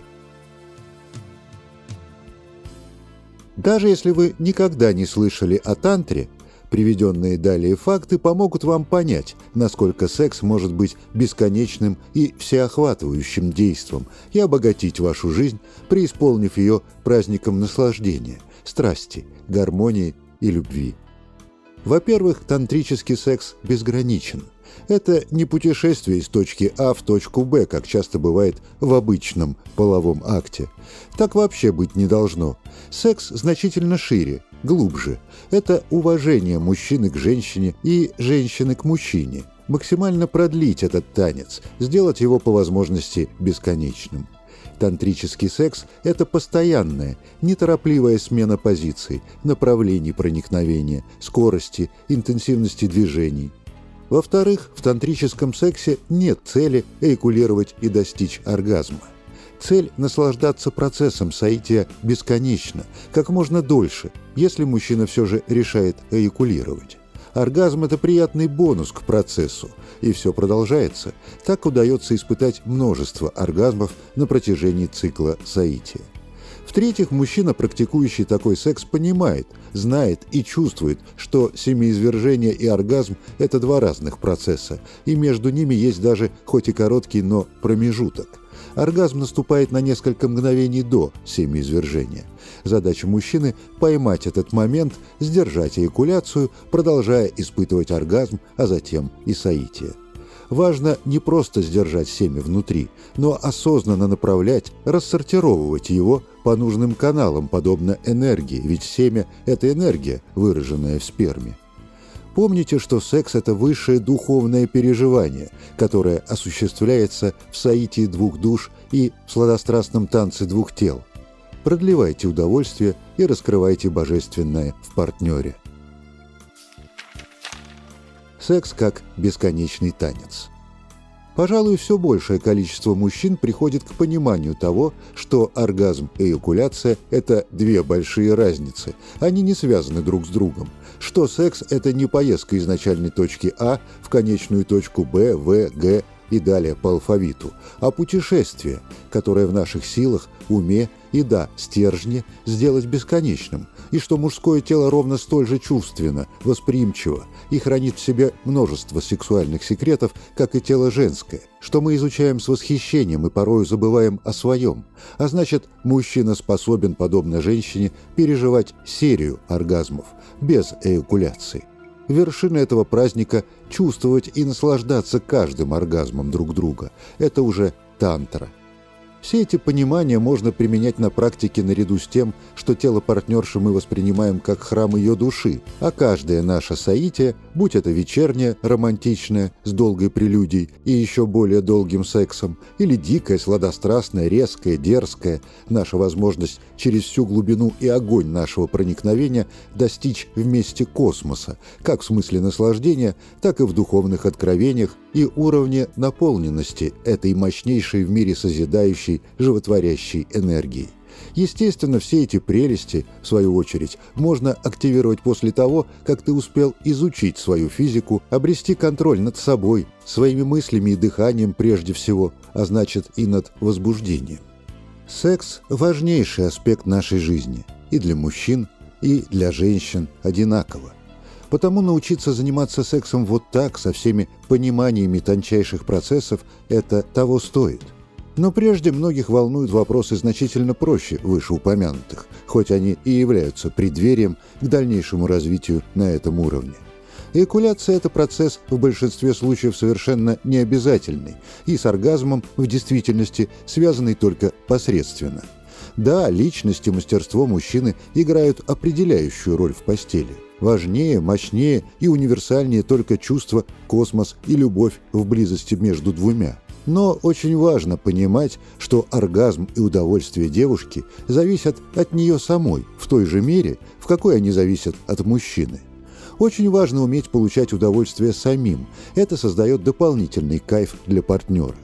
Даже если вы никогда не слышали о тантре, Приведенные далее факты помогут вам понять, насколько секс может быть бесконечным и всеохватывающим действом и обогатить вашу жизнь, преисполнив ее праздником наслаждения, страсти, гармонии и любви. Во-первых, тантрический секс безграничен. Это не путешествие из точки А в точку Б, как часто бывает в обычном половом акте. Так вообще быть не должно. Секс значительно шире, глубже. Это уважение мужчины к женщине и женщины к мужчине. Максимально продлить этот танец, сделать его по возможности бесконечным. Тантрический секс – это постоянная, неторопливая смена позиций, направлений проникновения, скорости, интенсивности движений. Во-вторых, в тантрическом сексе нет цели эякулировать и достичь оргазма. Цель – наслаждаться процессом соития бесконечно, как можно дольше, если мужчина все же решает эякулировать. Оргазм – это приятный бонус к процессу, и все продолжается. Так удается испытать множество оргазмов на протяжении цикла соития. В-третьих, мужчина, практикующий такой секс, понимает, знает и чувствует, что семяизвержение и оргазм – это два разных процесса, и между ними есть даже, хоть и короткий, но промежуток – Оргазм наступает на несколько мгновений до семяизвержения. Задача мужчины – поймать этот момент, сдержать эякуляцию, продолжая испытывать оргазм, а затем и соитие. Важно не просто сдержать семя внутри, но осознанно направлять, рассортировывать его по нужным каналам, подобно энергии, ведь семя – это энергия, выраженная в сперме. Помните, что секс – это высшее духовное переживание, которое осуществляется в соитии двух душ и в сладострастном танце двух тел. Продлевайте удовольствие и раскрывайте божественное в партнере. Секс как бесконечный танец. Пожалуй, все большее количество мужчин приходит к пониманию того, что оргазм и эякуляция – это две большие разницы. Они не связаны друг с другом. Что секс – это не поездка из начальной точки А в конечную точку Б, В, Г и далее по алфавиту, а путешествие, которое в наших силах, уме и, да, стержне сделать бесконечным, и что мужское тело ровно столь же чувственно, восприимчиво и хранит в себе множество сексуальных секретов, как и тело женское, что мы изучаем с восхищением и порою забываем о своем, а значит, мужчина способен, подобно женщине, переживать серию оргазмов без эякуляции. Вершина этого праздника – чувствовать и наслаждаться каждым оргазмом друг друга. Это уже тантра – все эти понимания можно применять на практике наряду с тем, что тело партнерши мы воспринимаем как храм ее души, а каждое наше соитие, будь это вечернее, романтичное, с долгой прелюдией и еще более долгим сексом, или дикое, сладострастное, резкое, дерзкое, наша возможность через всю глубину и огонь нашего проникновения достичь вместе космоса, как в смысле наслаждения, так и в духовных откровениях и уровне наполненности этой мощнейшей в мире созидающей, животворящей энергии. Естественно, все эти прелести, в свою очередь, можно активировать после того, как ты успел изучить свою физику, обрести контроль над собой, своими мыслями и дыханием прежде всего, а значит и над возбуждением. Секс – важнейший аспект нашей жизни и для мужчин, и для женщин одинаково. Потому научиться заниматься сексом вот так, со всеми пониманиями тончайших процессов, это того стоит. Но прежде многих волнуют вопросы значительно проще вышеупомянутых, хоть они и являются преддверием к дальнейшему развитию на этом уровне. Эякуляция – это процесс в большинстве случаев совершенно необязательный и с оргазмом в действительности связанный только посредственно. Да, личность и мастерство мужчины играют определяющую роль в постели. Важнее, мощнее и универсальнее только чувство, космос и любовь в близости между двумя. Но очень важно понимать, что оргазм и удовольствие девушки зависят от нее самой в той же мере, в какой они зависят от мужчины. Очень важно уметь получать удовольствие самим. Это создает дополнительный кайф для партнера.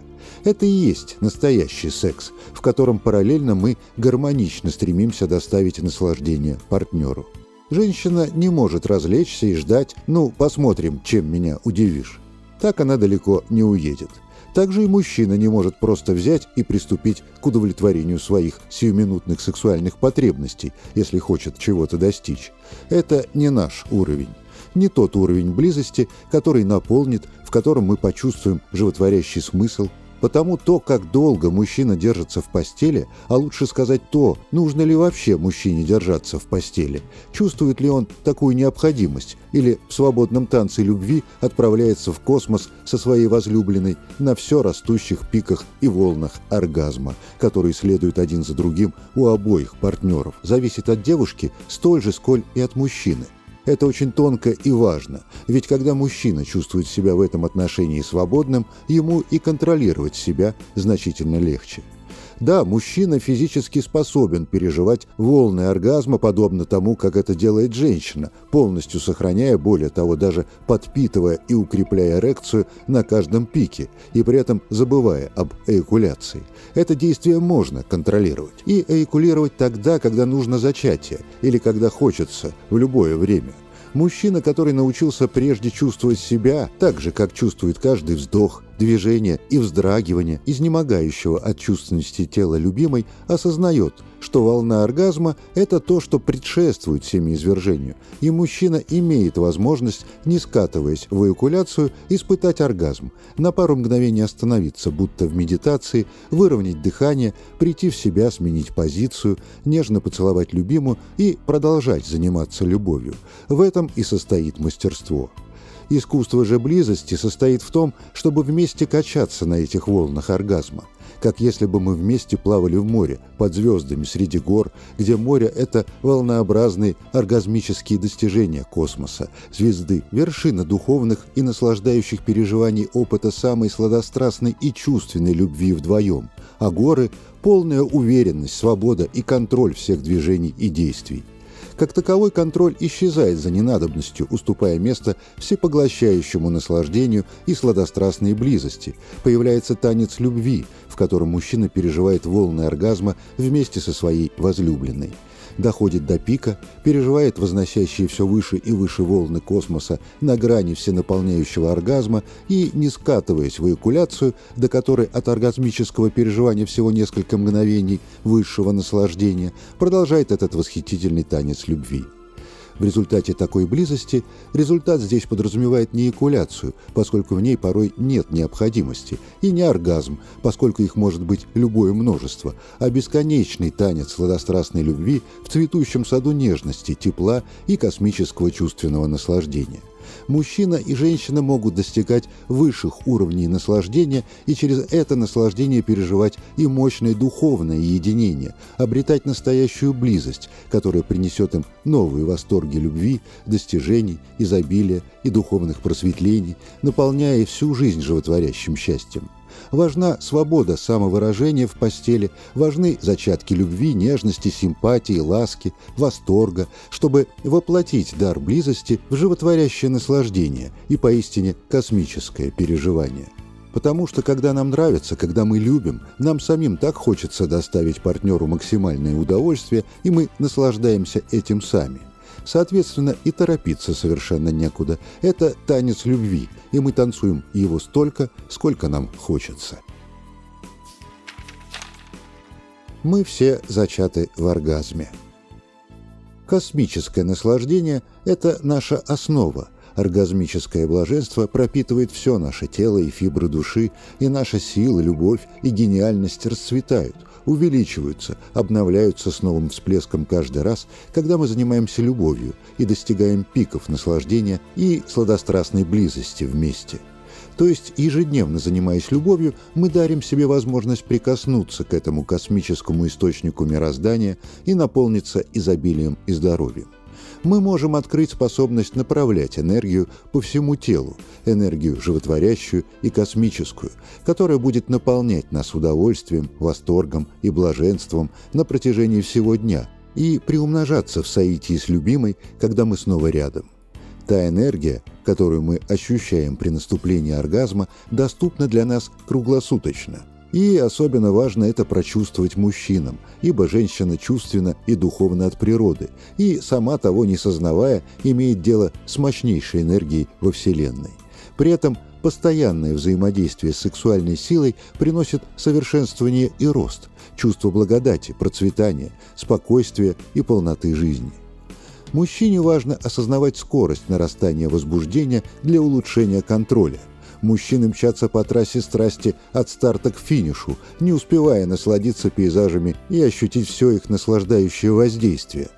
Это и есть настоящий секс, в котором параллельно мы гармонично стремимся доставить наслаждение партнеру. Женщина не может развлечься и ждать «ну, посмотрим, чем меня удивишь». Так она далеко не уедет. Также и мужчина не может просто взять и приступить к удовлетворению своих сиюминутных сексуальных потребностей, если хочет чего-то достичь. Это не наш уровень. Не тот уровень близости, который наполнит, в котором мы почувствуем животворящий смысл Потому то, как долго мужчина держится в постели, а лучше сказать то, нужно ли вообще мужчине держаться в постели, чувствует ли он такую необходимость, или в свободном танце любви отправляется в космос со своей возлюбленной на все растущих пиках и волнах оргазма, которые следуют один за другим у обоих партнеров, зависит от девушки столь же, сколь и от мужчины – это очень тонко и важно, ведь когда мужчина чувствует себя в этом отношении свободным, ему и контролировать себя значительно легче. Да, мужчина физически способен переживать волны оргазма, подобно тому, как это делает женщина, полностью сохраняя, более того, даже подпитывая и укрепляя эрекцию на каждом пике, и при этом забывая об эякуляции. Это действие можно контролировать. И эякулировать тогда, когда нужно зачатие, или когда хочется, в любое время. Мужчина, который научился прежде чувствовать себя так же, как чувствует каждый вздох, движение и вздрагивание изнемогающего от чувственности тела любимой, осознает, что волна оргазма – это то, что предшествует семяизвержению, и мужчина имеет возможность, не скатываясь в эякуляцию, испытать оргазм, на пару мгновений остановиться, будто в медитации, выровнять дыхание, прийти в себя, сменить позицию, нежно поцеловать любимую и продолжать заниматься любовью. В этом и состоит мастерство. Искусство же близости состоит в том, чтобы вместе качаться на этих волнах оргазма – как если бы мы вместе плавали в море, под звездами, среди гор, где море — это волнообразные оргазмические достижения космоса, звезды, вершина духовных и наслаждающих переживаний опыта самой сладострастной и чувственной любви вдвоем, а горы — полная уверенность, свобода и контроль всех движений и действий. Как таковой контроль исчезает за ненадобностью, уступая место всепоглощающему наслаждению и сладострастной близости. Появляется танец любви, в котором мужчина переживает волны оргазма вместе со своей возлюбленной – доходит до пика, переживает возносящие все выше и выше волны космоса на грани всенаполняющего оргазма и, не скатываясь в эякуляцию, до которой от оргазмического переживания всего несколько мгновений высшего наслаждения, продолжает этот восхитительный танец любви. В результате такой близости результат здесь подразумевает не экуляцию, поскольку в ней порой нет необходимости, и не оргазм, поскольку их может быть любое множество, а бесконечный танец сладострастной любви в цветущем саду нежности, тепла и космического чувственного наслаждения мужчина и женщина могут достигать высших уровней наслаждения и через это наслаждение переживать и мощное духовное единение, обретать настоящую близость, которая принесет им новые восторги любви, достижений, изобилия и духовных просветлений, наполняя всю жизнь животворящим счастьем. Важна свобода самовыражения в постели, важны зачатки любви, нежности, симпатии, ласки, восторга, чтобы воплотить дар близости в животворящее наслаждение и поистине космическое переживание. Потому что, когда нам нравится, когда мы любим, нам самим так хочется доставить партнеру максимальное удовольствие, и мы наслаждаемся этим сами. Соответственно, и торопиться совершенно некуда. Это танец любви, и мы танцуем его столько, сколько нам хочется. Мы все зачаты в оргазме. Космическое наслаждение – это наша основа – Оргазмическое блаженство пропитывает все наше тело и фибры души, и наша сила, любовь и гениальность расцветают, увеличиваются, обновляются с новым всплеском каждый раз, когда мы занимаемся любовью и достигаем пиков наслаждения и сладострастной близости вместе. То есть, ежедневно занимаясь любовью, мы дарим себе возможность прикоснуться к этому космическому источнику мироздания и наполниться изобилием и здоровьем мы можем открыть способность направлять энергию по всему телу, энергию животворящую и космическую, которая будет наполнять нас удовольствием, восторгом и блаженством на протяжении всего дня и приумножаться в соитии с любимой, когда мы снова рядом. Та энергия, которую мы ощущаем при наступлении оргазма, доступна для нас круглосуточно – и особенно важно это прочувствовать мужчинам, ибо женщина чувственна и духовна от природы, и, сама того не сознавая, имеет дело с мощнейшей энергией во Вселенной. При этом постоянное взаимодействие с сексуальной силой приносит совершенствование и рост, чувство благодати, процветания, спокойствия и полноты жизни. Мужчине важно осознавать скорость нарастания возбуждения для улучшения контроля, мужчины мчатся по трассе страсти от старта к финишу, не успевая насладиться пейзажами и ощутить все их наслаждающее воздействие.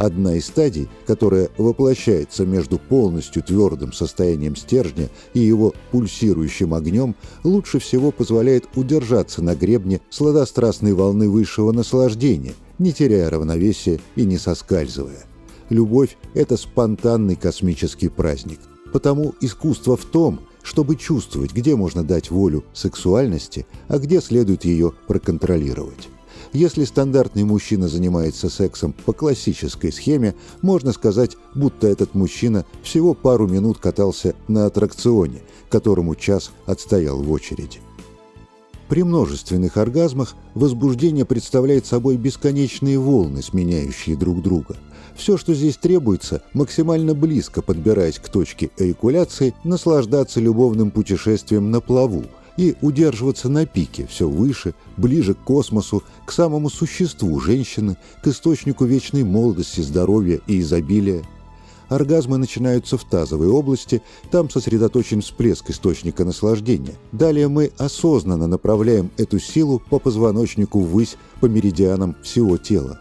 Одна из стадий, которая воплощается между полностью твердым состоянием стержня и его пульсирующим огнем, лучше всего позволяет удержаться на гребне сладострастной волны высшего наслаждения, не теряя равновесия и не соскальзывая. Любовь – это спонтанный космический праздник. Потому искусство в том, чтобы чувствовать, где можно дать волю сексуальности, а где следует ее проконтролировать. Если стандартный мужчина занимается сексом по классической схеме, можно сказать, будто этот мужчина всего пару минут катался на аттракционе, которому час отстоял в очереди. При множественных оргазмах возбуждение представляет собой бесконечные волны, сменяющие друг друга – все, что здесь требуется, максимально близко подбираясь к точке эякуляции, наслаждаться любовным путешествием на плаву и удерживаться на пике все выше, ближе к космосу, к самому существу женщины, к источнику вечной молодости, здоровья и изобилия. Оргазмы начинаются в тазовой области, там сосредоточен всплеск источника наслаждения. Далее мы осознанно направляем эту силу по позвоночнику ввысь по меридианам всего тела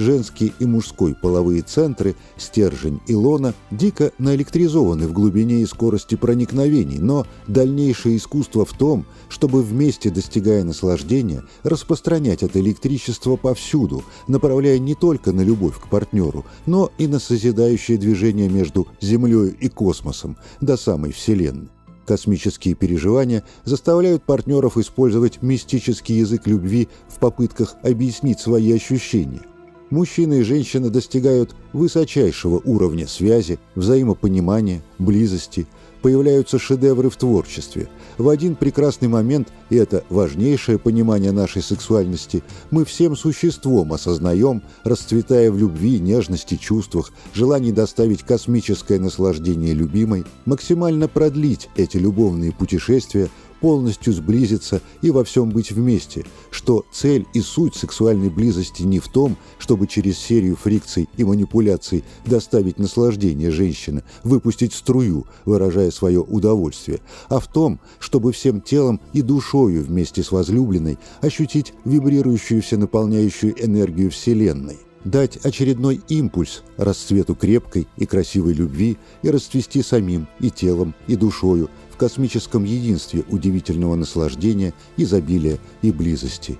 женский и мужской половые центры, стержень и лона, дико наэлектризованы в глубине и скорости проникновений, но дальнейшее искусство в том, чтобы вместе, достигая наслаждения, распространять это электричество повсюду, направляя не только на любовь к партнеру, но и на созидающее движение между Землей и космосом до самой Вселенной. Космические переживания заставляют партнеров использовать мистический язык любви в попытках объяснить свои ощущения. Мужчина и женщина достигают высочайшего уровня связи, взаимопонимания, близости, появляются шедевры в творчестве. В один прекрасный момент, и это важнейшее понимание нашей сексуальности, мы всем существом осознаем, расцветая в любви, нежности, чувствах, желании доставить космическое наслаждение любимой, максимально продлить эти любовные путешествия, полностью сблизиться и во всем быть вместе, что цель и суть сексуальной близости не в том, чтобы через серию фрикций и манипуляций доставить наслаждение женщины, выпустить струю, выражая свое удовольствие, а в том, чтобы всем телом и душою вместе с возлюбленной ощутить вибрирующую всенаполняющую энергию Вселенной. Дать очередной импульс расцвету крепкой и красивой любви и расцвести самим и телом, и душою космическом единстве удивительного наслаждения, изобилия и близости.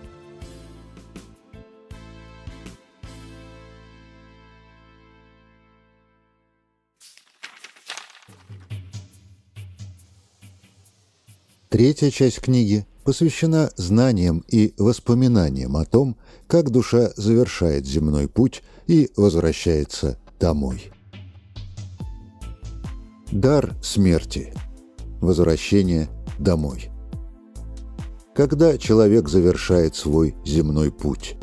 Третья часть книги посвящена знаниям и воспоминаниям о том, как душа завершает земной путь и возвращается домой. Дар смерти – возвращение домой. Когда человек завершает свой земной путь?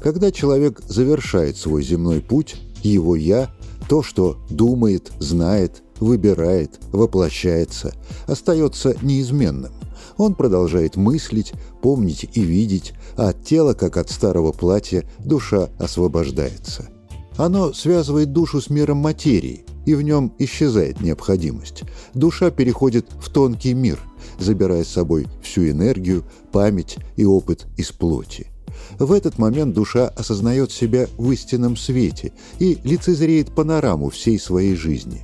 Когда человек завершает свой земной путь, его «я» — то, что думает, знает, выбирает, воплощается, остается неизменным. Он продолжает мыслить, помнить и видеть, а от тела, как от старого платья, душа освобождается. Оно связывает душу с миром материи, и в нем исчезает необходимость. Душа переходит в тонкий мир, забирая с собой всю энергию, память и опыт из плоти. В этот момент душа осознает себя в истинном свете и лицезреет панораму всей своей жизни.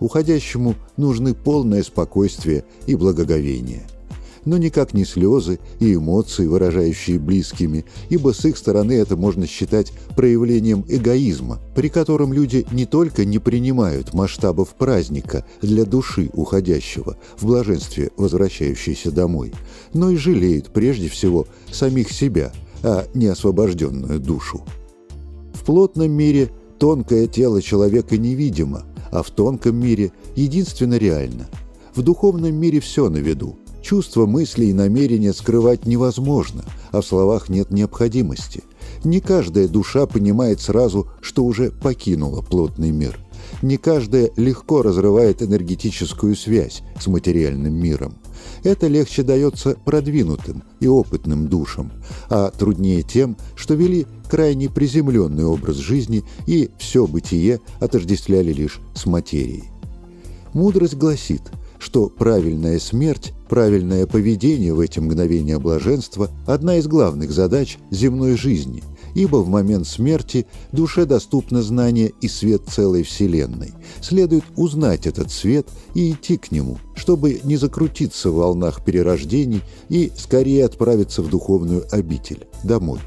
Уходящему нужны полное спокойствие и благоговение но никак не слезы и эмоции, выражающие близкими, ибо с их стороны это можно считать проявлением эгоизма, при котором люди не только не принимают масштабов праздника для души уходящего в блаженстве возвращающейся домой, но и жалеют прежде всего самих себя, а не освобожденную душу. В плотном мире тонкое тело человека невидимо, а в тонком мире единственно реально. В духовном мире все на виду – Чувства, мысли и намерения скрывать невозможно, а в словах нет необходимости. Не каждая душа понимает сразу, что уже покинула плотный мир. Не каждая легко разрывает энергетическую связь с материальным миром. Это легче дается продвинутым и опытным душам, а труднее тем, что вели крайне приземленный образ жизни и все бытие отождествляли лишь с материей. Мудрость гласит – что правильная смерть, правильное поведение в эти мгновения блаженства – одна из главных задач земной жизни, ибо в момент смерти душе доступно знание и свет целой Вселенной. Следует узнать этот свет и идти к нему, чтобы не закрутиться в волнах перерождений и скорее отправиться в духовную обитель, домой.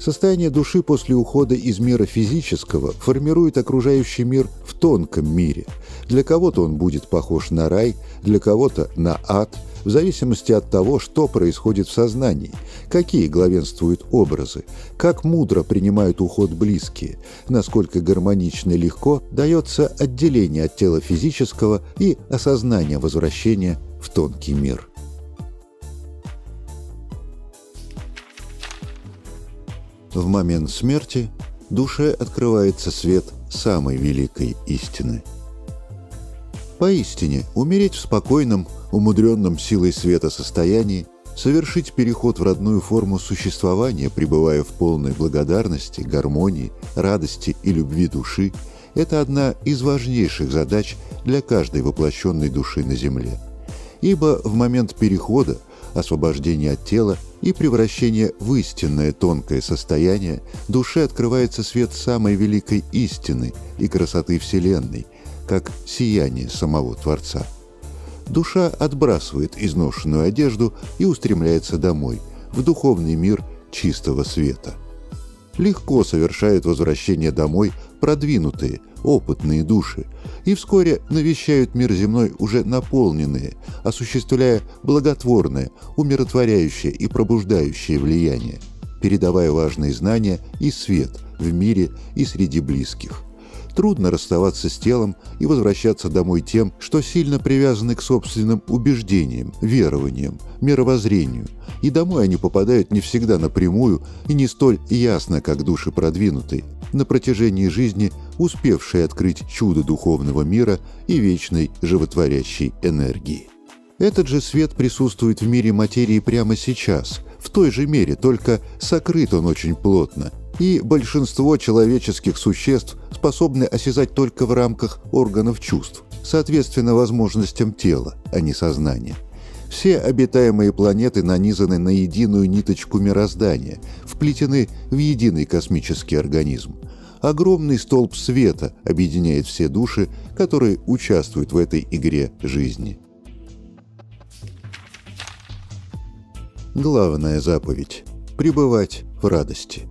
Состояние души после ухода из мира физического формирует окружающий мир в тонком мире. Для кого-то он будет похож на рай, для кого-то на ад, в зависимости от того, что происходит в сознании, какие главенствуют образы, как мудро принимают уход близкие, насколько гармонично и легко дается отделение от тела физического и осознание возвращения в тонкий мир. В момент смерти душе открывается свет самой великой истины. Поистине, умереть в спокойном, умудренном силой света состоянии, совершить переход в родную форму существования, пребывая в полной благодарности, гармонии, радости и любви души, это одна из важнейших задач для каждой воплощенной души на Земле. Ибо в момент перехода, освобождения от тела – и превращение в истинное тонкое состояние, душе открывается свет самой великой истины и красоты Вселенной, как сияние самого Творца. Душа отбрасывает изношенную одежду и устремляется домой, в духовный мир чистого света. Легко совершают возвращение домой продвинутые, опытные души, и вскоре навещают мир земной уже наполненные, осуществляя благотворное, умиротворяющее и пробуждающее влияние. передавая важные знания и свет в мире и среди близких. Трудно расставаться с телом и возвращаться домой тем, что сильно привязаны к собственным убеждениям, верованиям, мировоззрению. И домой они попадают не всегда напрямую и не столь ясно, как души продвинутые, на протяжении жизни успевшие открыть чудо духовного мира и вечной животворящей энергии. Этот же свет присутствует в мире материи прямо сейчас, в той же мере, только сокрыт он очень плотно, и большинство человеческих существ способны осязать только в рамках органов чувств, соответственно возможностям тела, а не сознания. Все обитаемые планеты нанизаны на единую ниточку мироздания, вплетены в единый космический организм. Огромный столб света объединяет все души, которые участвуют в этой игре жизни. Главная заповедь – пребывать в радости.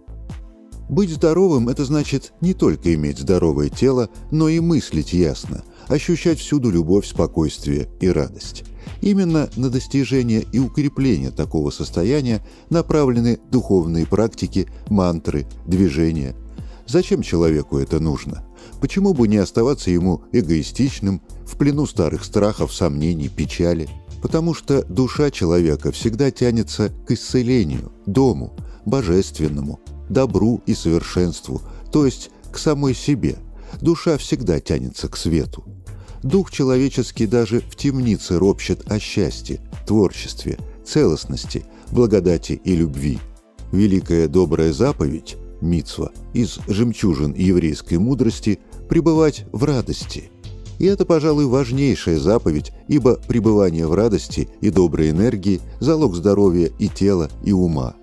Быть здоровым – это значит не только иметь здоровое тело, но и мыслить ясно, ощущать всюду любовь, спокойствие и радость. Именно на достижение и укрепление такого состояния направлены духовные практики, мантры, движения. Зачем человеку это нужно? Почему бы не оставаться ему эгоистичным, в плену старых страхов, сомнений, печали? Потому что душа человека всегда тянется к исцелению, дому, божественному, добру и совершенству, то есть к самой себе. Душа всегда тянется к свету. Дух человеческий даже в темнице ропщет о счастье, творчестве, целостности, благодати и любви. Великая добрая заповедь, мицва, из жемчужин еврейской мудрости – пребывать в радости. И это, пожалуй, важнейшая заповедь, ибо пребывание в радости и доброй энергии – залог здоровья и тела, и ума.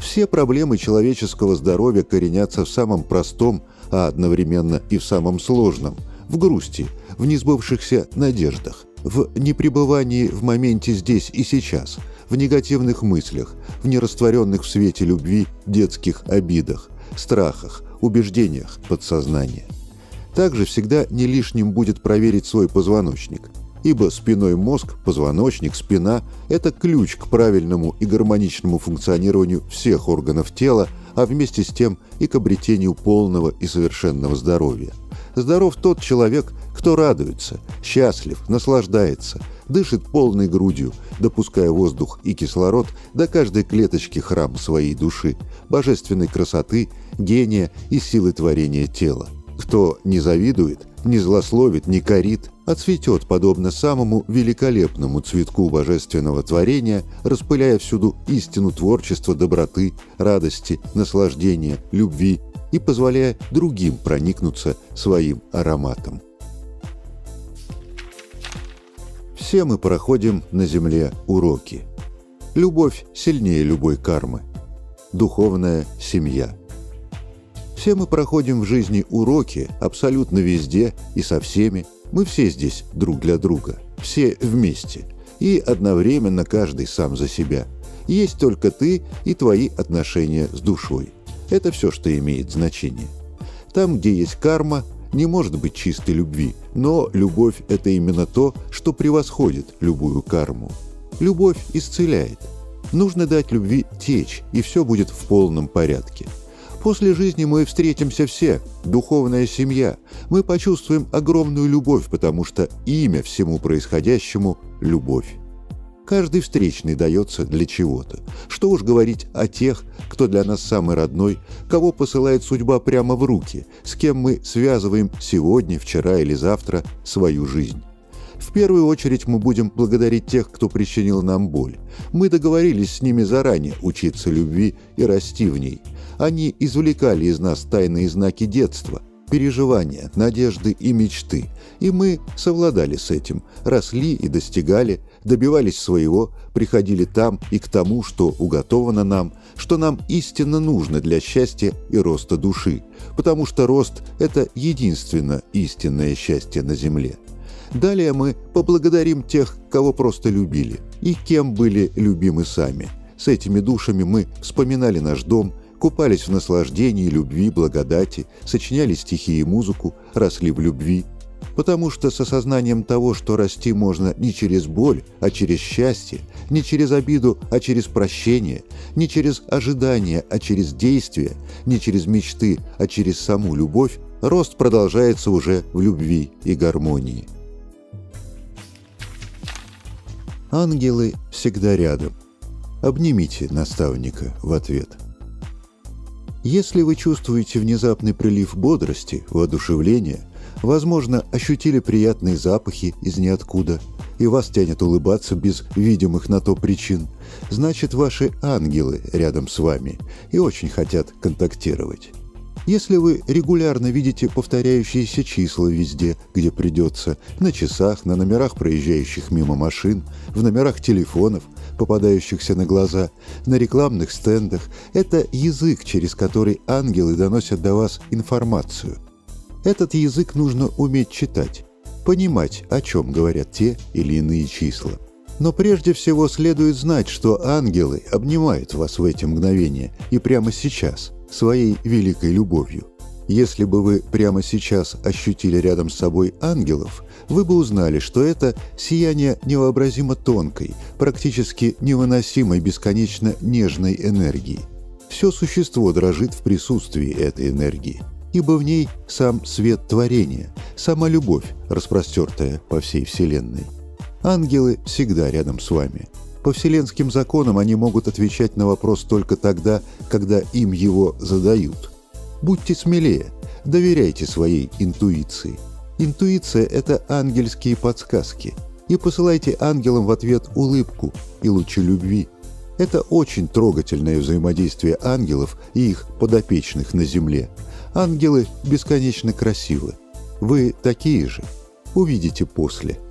Все проблемы человеческого здоровья коренятся в самом простом, а одновременно и в самом сложном – в грусти, в несбывшихся надеждах, в непребывании в моменте здесь и сейчас, в негативных мыслях, в нерастворенных в свете любви детских обидах, страхах, убеждениях подсознания. Также всегда не лишним будет проверить свой позвоночник – ибо спиной мозг, позвоночник, спина – это ключ к правильному и гармоничному функционированию всех органов тела, а вместе с тем и к обретению полного и совершенного здоровья. Здоров тот человек, кто радуется, счастлив, наслаждается, дышит полной грудью, допуская воздух и кислород до каждой клеточки храм своей души, божественной красоты, гения и силы творения тела. Кто не завидует, не злословит, не корит, а цветет подобно самому великолепному цветку божественного творения, распыляя всюду истину творчества, доброты, радости, наслаждения, любви и позволяя другим проникнуться своим ароматом. Все мы проходим на земле уроки. Любовь сильнее любой кармы. Духовная семья – все мы проходим в жизни уроки абсолютно везде и со всеми. Мы все здесь друг для друга, все вместе. И одновременно каждый сам за себя. Есть только ты и твои отношения с душой. Это все, что имеет значение. Там, где есть карма, не может быть чистой любви, но любовь – это именно то, что превосходит любую карму. Любовь исцеляет. Нужно дать любви течь, и все будет в полном порядке. После жизни мы встретимся все, духовная семья. Мы почувствуем огромную любовь, потому что имя всему происходящему – любовь. Каждый встречный дается для чего-то. Что уж говорить о тех, кто для нас самый родной, кого посылает судьба прямо в руки, с кем мы связываем сегодня, вчера или завтра свою жизнь. В первую очередь мы будем благодарить тех, кто причинил нам боль. Мы договорились с ними заранее учиться любви и расти в ней – они извлекали из нас тайные знаки детства, переживания, надежды и мечты, и мы совладали с этим, росли и достигали, добивались своего, приходили там и к тому, что уготовано нам, что нам истинно нужно для счастья и роста души, потому что рост – это единственно истинное счастье на земле. Далее мы поблагодарим тех, кого просто любили, и кем были любимы сами. С этими душами мы вспоминали наш дом – купались в наслаждении, любви, благодати, сочиняли стихи и музыку, росли в любви. потому что с осознанием того, что расти можно не через боль, а через счастье, не через обиду, а через прощение, не через ожидание, а через действие, не через мечты, а через саму любовь, рост продолжается уже в любви и гармонии. Ангелы всегда рядом. Обнимите наставника в ответ. Если вы чувствуете внезапный прилив бодрости, воодушевления, возможно, ощутили приятные запахи из ниоткуда, и вас тянет улыбаться без видимых на то причин, значит, ваши ангелы рядом с вами и очень хотят контактировать. Если вы регулярно видите повторяющиеся числа везде, где придется, на часах, на номерах проезжающих мимо машин, в номерах телефонов, попадающихся на глаза, на рекламных стендах, это язык, через который ангелы доносят до вас информацию. Этот язык нужно уметь читать, понимать, о чем говорят те или иные числа. Но прежде всего следует знать, что ангелы обнимают вас в эти мгновения и прямо сейчас – своей великой любовью. Если бы вы прямо сейчас ощутили рядом с собой ангелов, вы бы узнали, что это сияние невообразимо тонкой, практически невыносимой бесконечно нежной энергии. Все существо дрожит в присутствии этой энергии, ибо в ней сам свет творения, сама любовь, распростертая по всей Вселенной. Ангелы всегда рядом с вами – по вселенским законам они могут отвечать на вопрос только тогда, когда им его задают. Будьте смелее, доверяйте своей интуиции. Интуиция – это ангельские подсказки. И посылайте ангелам в ответ улыбку и лучи любви. Это очень трогательное взаимодействие ангелов и их подопечных на земле. Ангелы бесконечно красивы. Вы такие же. Увидите после –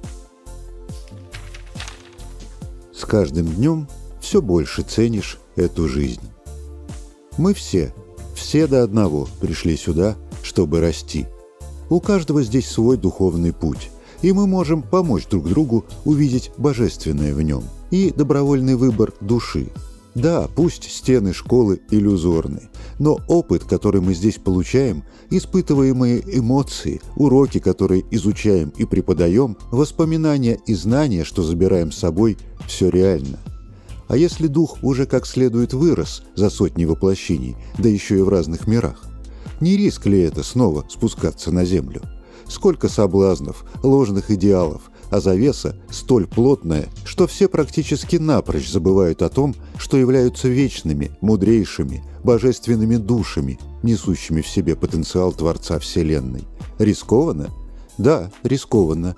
с каждым днем все больше ценишь эту жизнь. Мы все, все до одного пришли сюда, чтобы расти. У каждого здесь свой духовный путь, и мы можем помочь друг другу увидеть божественное в нем и добровольный выбор души. Да, пусть стены школы иллюзорны, но опыт, который мы здесь получаем, испытываемые эмоции, уроки, которые изучаем и преподаем, воспоминания и знания, что забираем с собой, все реально. А если дух уже как следует вырос за сотни воплощений, да еще и в разных мирах, не риск ли это снова спускаться на землю? Сколько соблазнов, ложных идеалов, а завеса столь плотная, что все практически напрочь забывают о том, что являются вечными, мудрейшими, божественными душами, несущими в себе потенциал Творца Вселенной. Рискованно? Да, рискованно.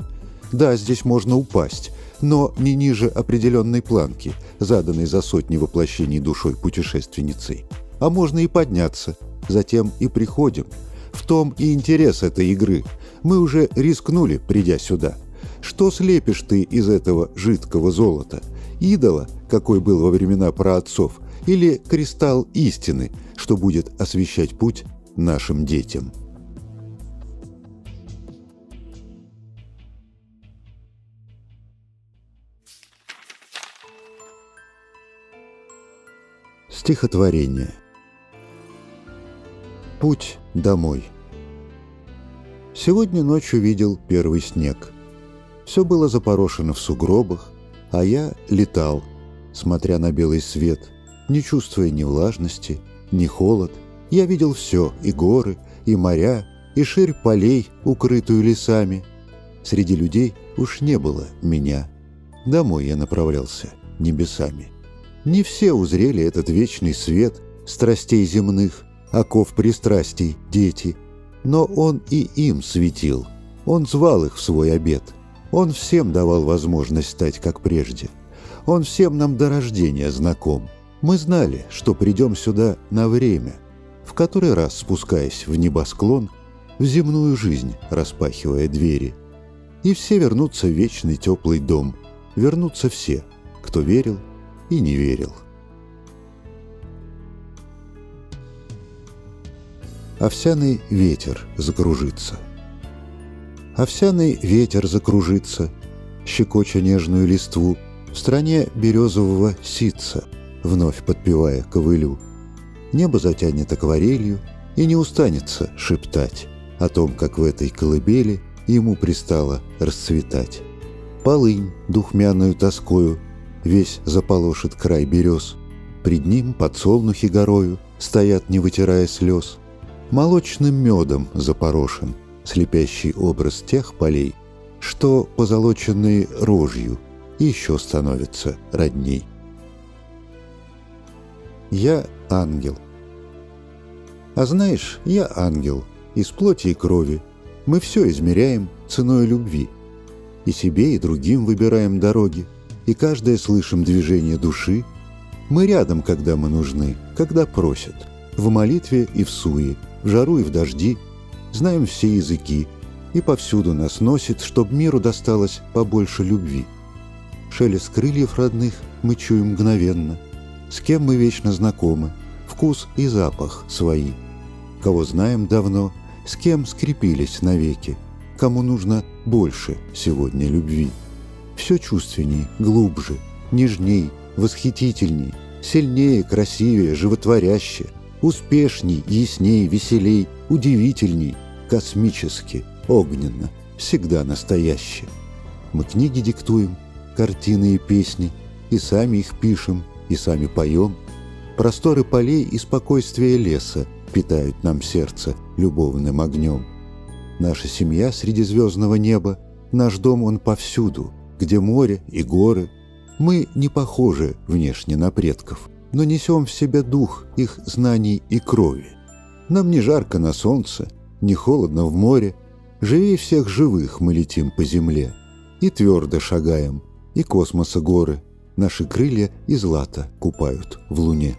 Да, здесь можно упасть, но не ниже определенной планки, заданной за сотни воплощений душой путешественницей. А можно и подняться, затем и приходим. В том и интерес этой игры. Мы уже рискнули, придя сюда. Что слепишь ты из этого жидкого золота? Идола, какой был во времена праотцов, или кристалл истины, что будет освещать путь нашим детям?» Стихотворение. Путь домой. Сегодня ночью видел первый снег. Все было запорошено в сугробах, а я летал, смотря на белый свет, не чувствуя ни влажности, ни холод. Я видел все, и горы, и моря, и ширь полей, укрытую лесами. Среди людей уж не было меня. Домой я направлялся небесами. Не все узрели этот вечный свет страстей земных, оков пристрастий, дети. Но он и им светил. Он звал их в свой обед. Он всем давал возможность стать как прежде. Он всем нам до рождения знаком. Мы знали, что придем сюда на время, в который раз спускаясь в небосклон, в земную жизнь распахивая двери. И все вернутся в вечный теплый дом. Вернутся все, кто верил и не верил. Овсяный ветер закружится. Овсяный ветер закружится, щекоча нежную листву, в стране березового ситца, вновь подпевая ковылю. Небо затянет акварелью и не устанется шептать о том, как в этой колыбели ему пристало расцветать. Полынь духмяную тоскою весь заполошит край берез. Пред ним подсолнухи горою стоят, не вытирая слез. Молочным медом запорошен слепящий образ тех полей, что, позолоченные рожью, еще становятся родней. Я ангел. А знаешь, я ангел, из плоти и крови. Мы все измеряем ценой любви. И себе, и другим выбираем дороги, и каждое слышим движение души. Мы рядом, когда мы нужны, когда просят, в молитве и в суе, в жару и в дожди, знаем все языки, и повсюду нас носит, чтоб миру досталось побольше любви. Шелест крыльев родных мы чуем мгновенно, с кем мы вечно знакомы, вкус и запах свои. Кого знаем давно, с кем скрепились навеки, кому нужно больше сегодня любви. Все чувственней, глубже, нежней, восхитительней, сильнее, красивее, животворяще, успешней, ясней, веселей, удивительней, космически, огненно, всегда настояще. Мы книги диктуем, картины и песни, и сами их пишем, и сами поем. Просторы полей и спокойствие леса питают нам сердце любовным огнем. Наша семья среди звездного неба, наш дом он повсюду, где море и горы. Мы не похожи внешне на предков, но несем в себе дух их знаний и крови. Нам не жарко на солнце, не холодно в море, живее всех живых мы летим по земле. И твердо шагаем, и космоса горы, наши крылья и злато купают в луне.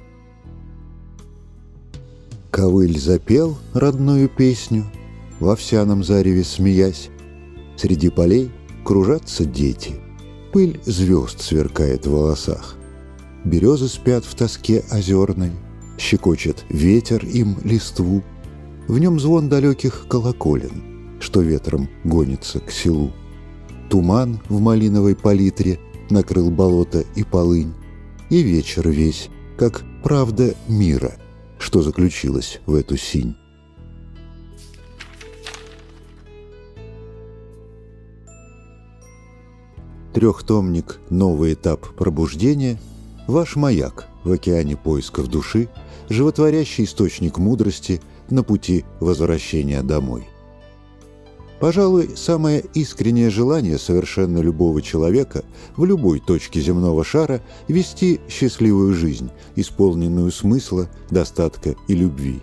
Ковыль запел родную песню, в овсяном зареве смеясь. Среди полей кружатся дети, пыль звезд сверкает в волосах. Березы спят в тоске озерной, щекочет ветер им листву. В нем звон далеких колоколен, что ветром гонится к селу. Туман в малиновой палитре накрыл болото и полынь, и вечер весь, как правда мира, что заключилось в эту синь. Трехтомник «Новый этап пробуждения» – ваш маяк в океане поисков души, животворящий источник мудрости на пути возвращения домой. Пожалуй, самое искреннее желание совершенно любого человека в любой точке земного шара – вести счастливую жизнь, исполненную смысла, достатка и любви.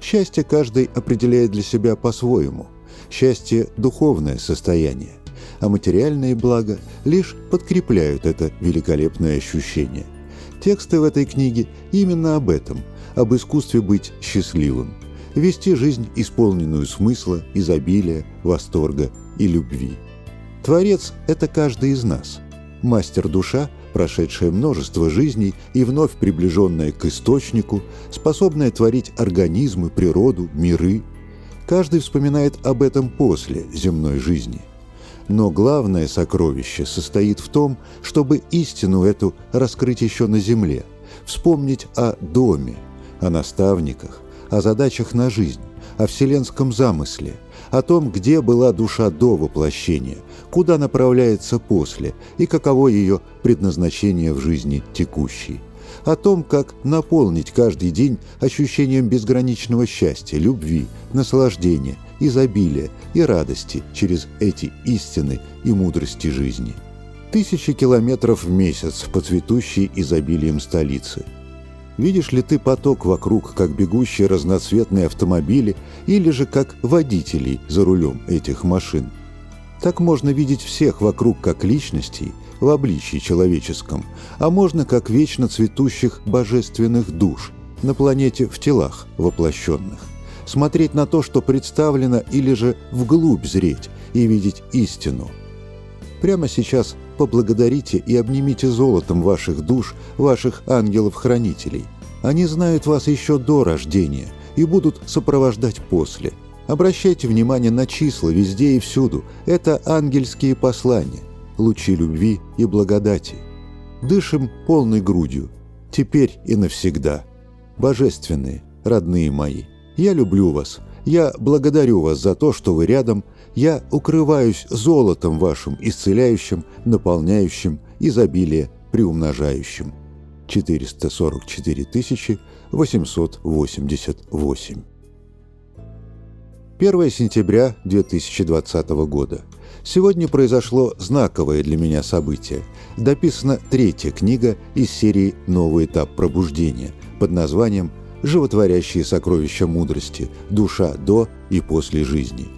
Счастье каждый определяет для себя по-своему. Счастье – духовное состояние а материальные блага лишь подкрепляют это великолепное ощущение. Тексты в этой книге именно об этом, об искусстве быть счастливым, вести жизнь, исполненную смысла, изобилия, восторга и любви. Творец – это каждый из нас. Мастер-душа, прошедшая множество жизней и вновь приближенная к источнику, способная творить организмы, природу, миры. Каждый вспоминает об этом после земной жизни. Но главное сокровище состоит в том, чтобы истину эту раскрыть еще на земле, вспомнить о доме, о наставниках, о задачах на жизнь, о вселенском замысле, о том, где была душа до воплощения, куда направляется после и каково ее предназначение в жизни текущей о том, как наполнить каждый день ощущением безграничного счастья, любви, наслаждения, изобилия и радости через эти истины и мудрости жизни. Тысячи километров в месяц по цветущей изобилием столицы. Видишь ли ты поток вокруг, как бегущие разноцветные автомобили, или же как водителей за рулем этих машин? Так можно видеть всех вокруг как личностей – в обличии человеческом, а можно как вечно цветущих божественных душ на планете в телах воплощенных. Смотреть на то, что представлено, или же вглубь зреть и видеть истину. Прямо сейчас поблагодарите и обнимите золотом ваших душ, ваших ангелов-хранителей. Они знают вас еще до рождения и будут сопровождать после. Обращайте внимание на числа везде и всюду. Это ангельские послания лучи любви и благодати. Дышим полной грудью, теперь и навсегда. Божественные, родные мои, я люблю вас, я благодарю вас за то, что вы рядом, Я укрываюсь золотом вашим, исцеляющим, наполняющим, изобилие приумножающим. 444 888. 1 сентября 2020 года. Сегодня произошло знаковое для меня событие. Дописана третья книга из серии «Новый этап пробуждения» под названием «Животворящие сокровища мудрости. Душа до и после жизни».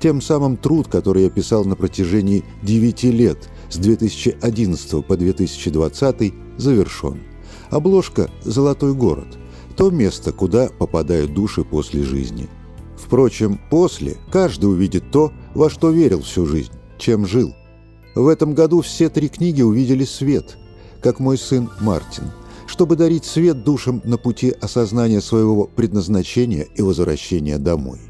Тем самым труд, который я писал на протяжении 9 лет, с 2011 по 2020, завершен. Обложка «Золотой город» – то место, куда попадают души после жизни. Впрочем, после каждый увидит то, во что верил всю жизнь, чем жил. В этом году все три книги увидели свет, как мой сын Мартин, чтобы дарить свет душам на пути осознания своего предназначения и возвращения домой.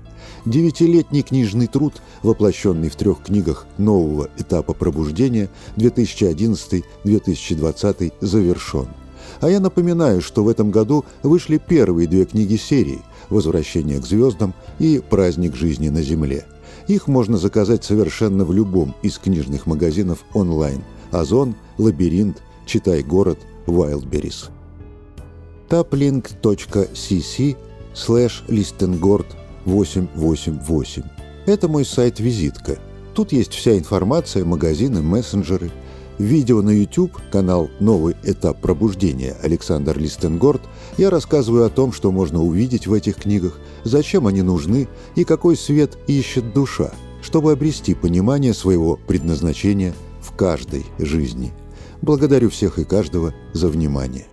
Девятилетний книжный труд, воплощенный в трех книгах нового этапа пробуждения 2011-2020, завершен. А я напоминаю, что в этом году вышли первые две книги серии «Возвращение к звездам» и «Праздник жизни на Земле». Их можно заказать совершенно в любом из книжных магазинов онлайн. Озон, Лабиринт, Читай город, Wildberries. taplink.cc slash listengord 888. Это мой сайт-визитка. Тут есть вся информация, магазины, мессенджеры. Видео на YouTube, канал «Новый этап пробуждения» Александр Листенгорд, я рассказываю о том, что можно увидеть в этих книгах, зачем они нужны и какой свет ищет душа, чтобы обрести понимание своего предназначения в каждой жизни. Благодарю всех и каждого за внимание.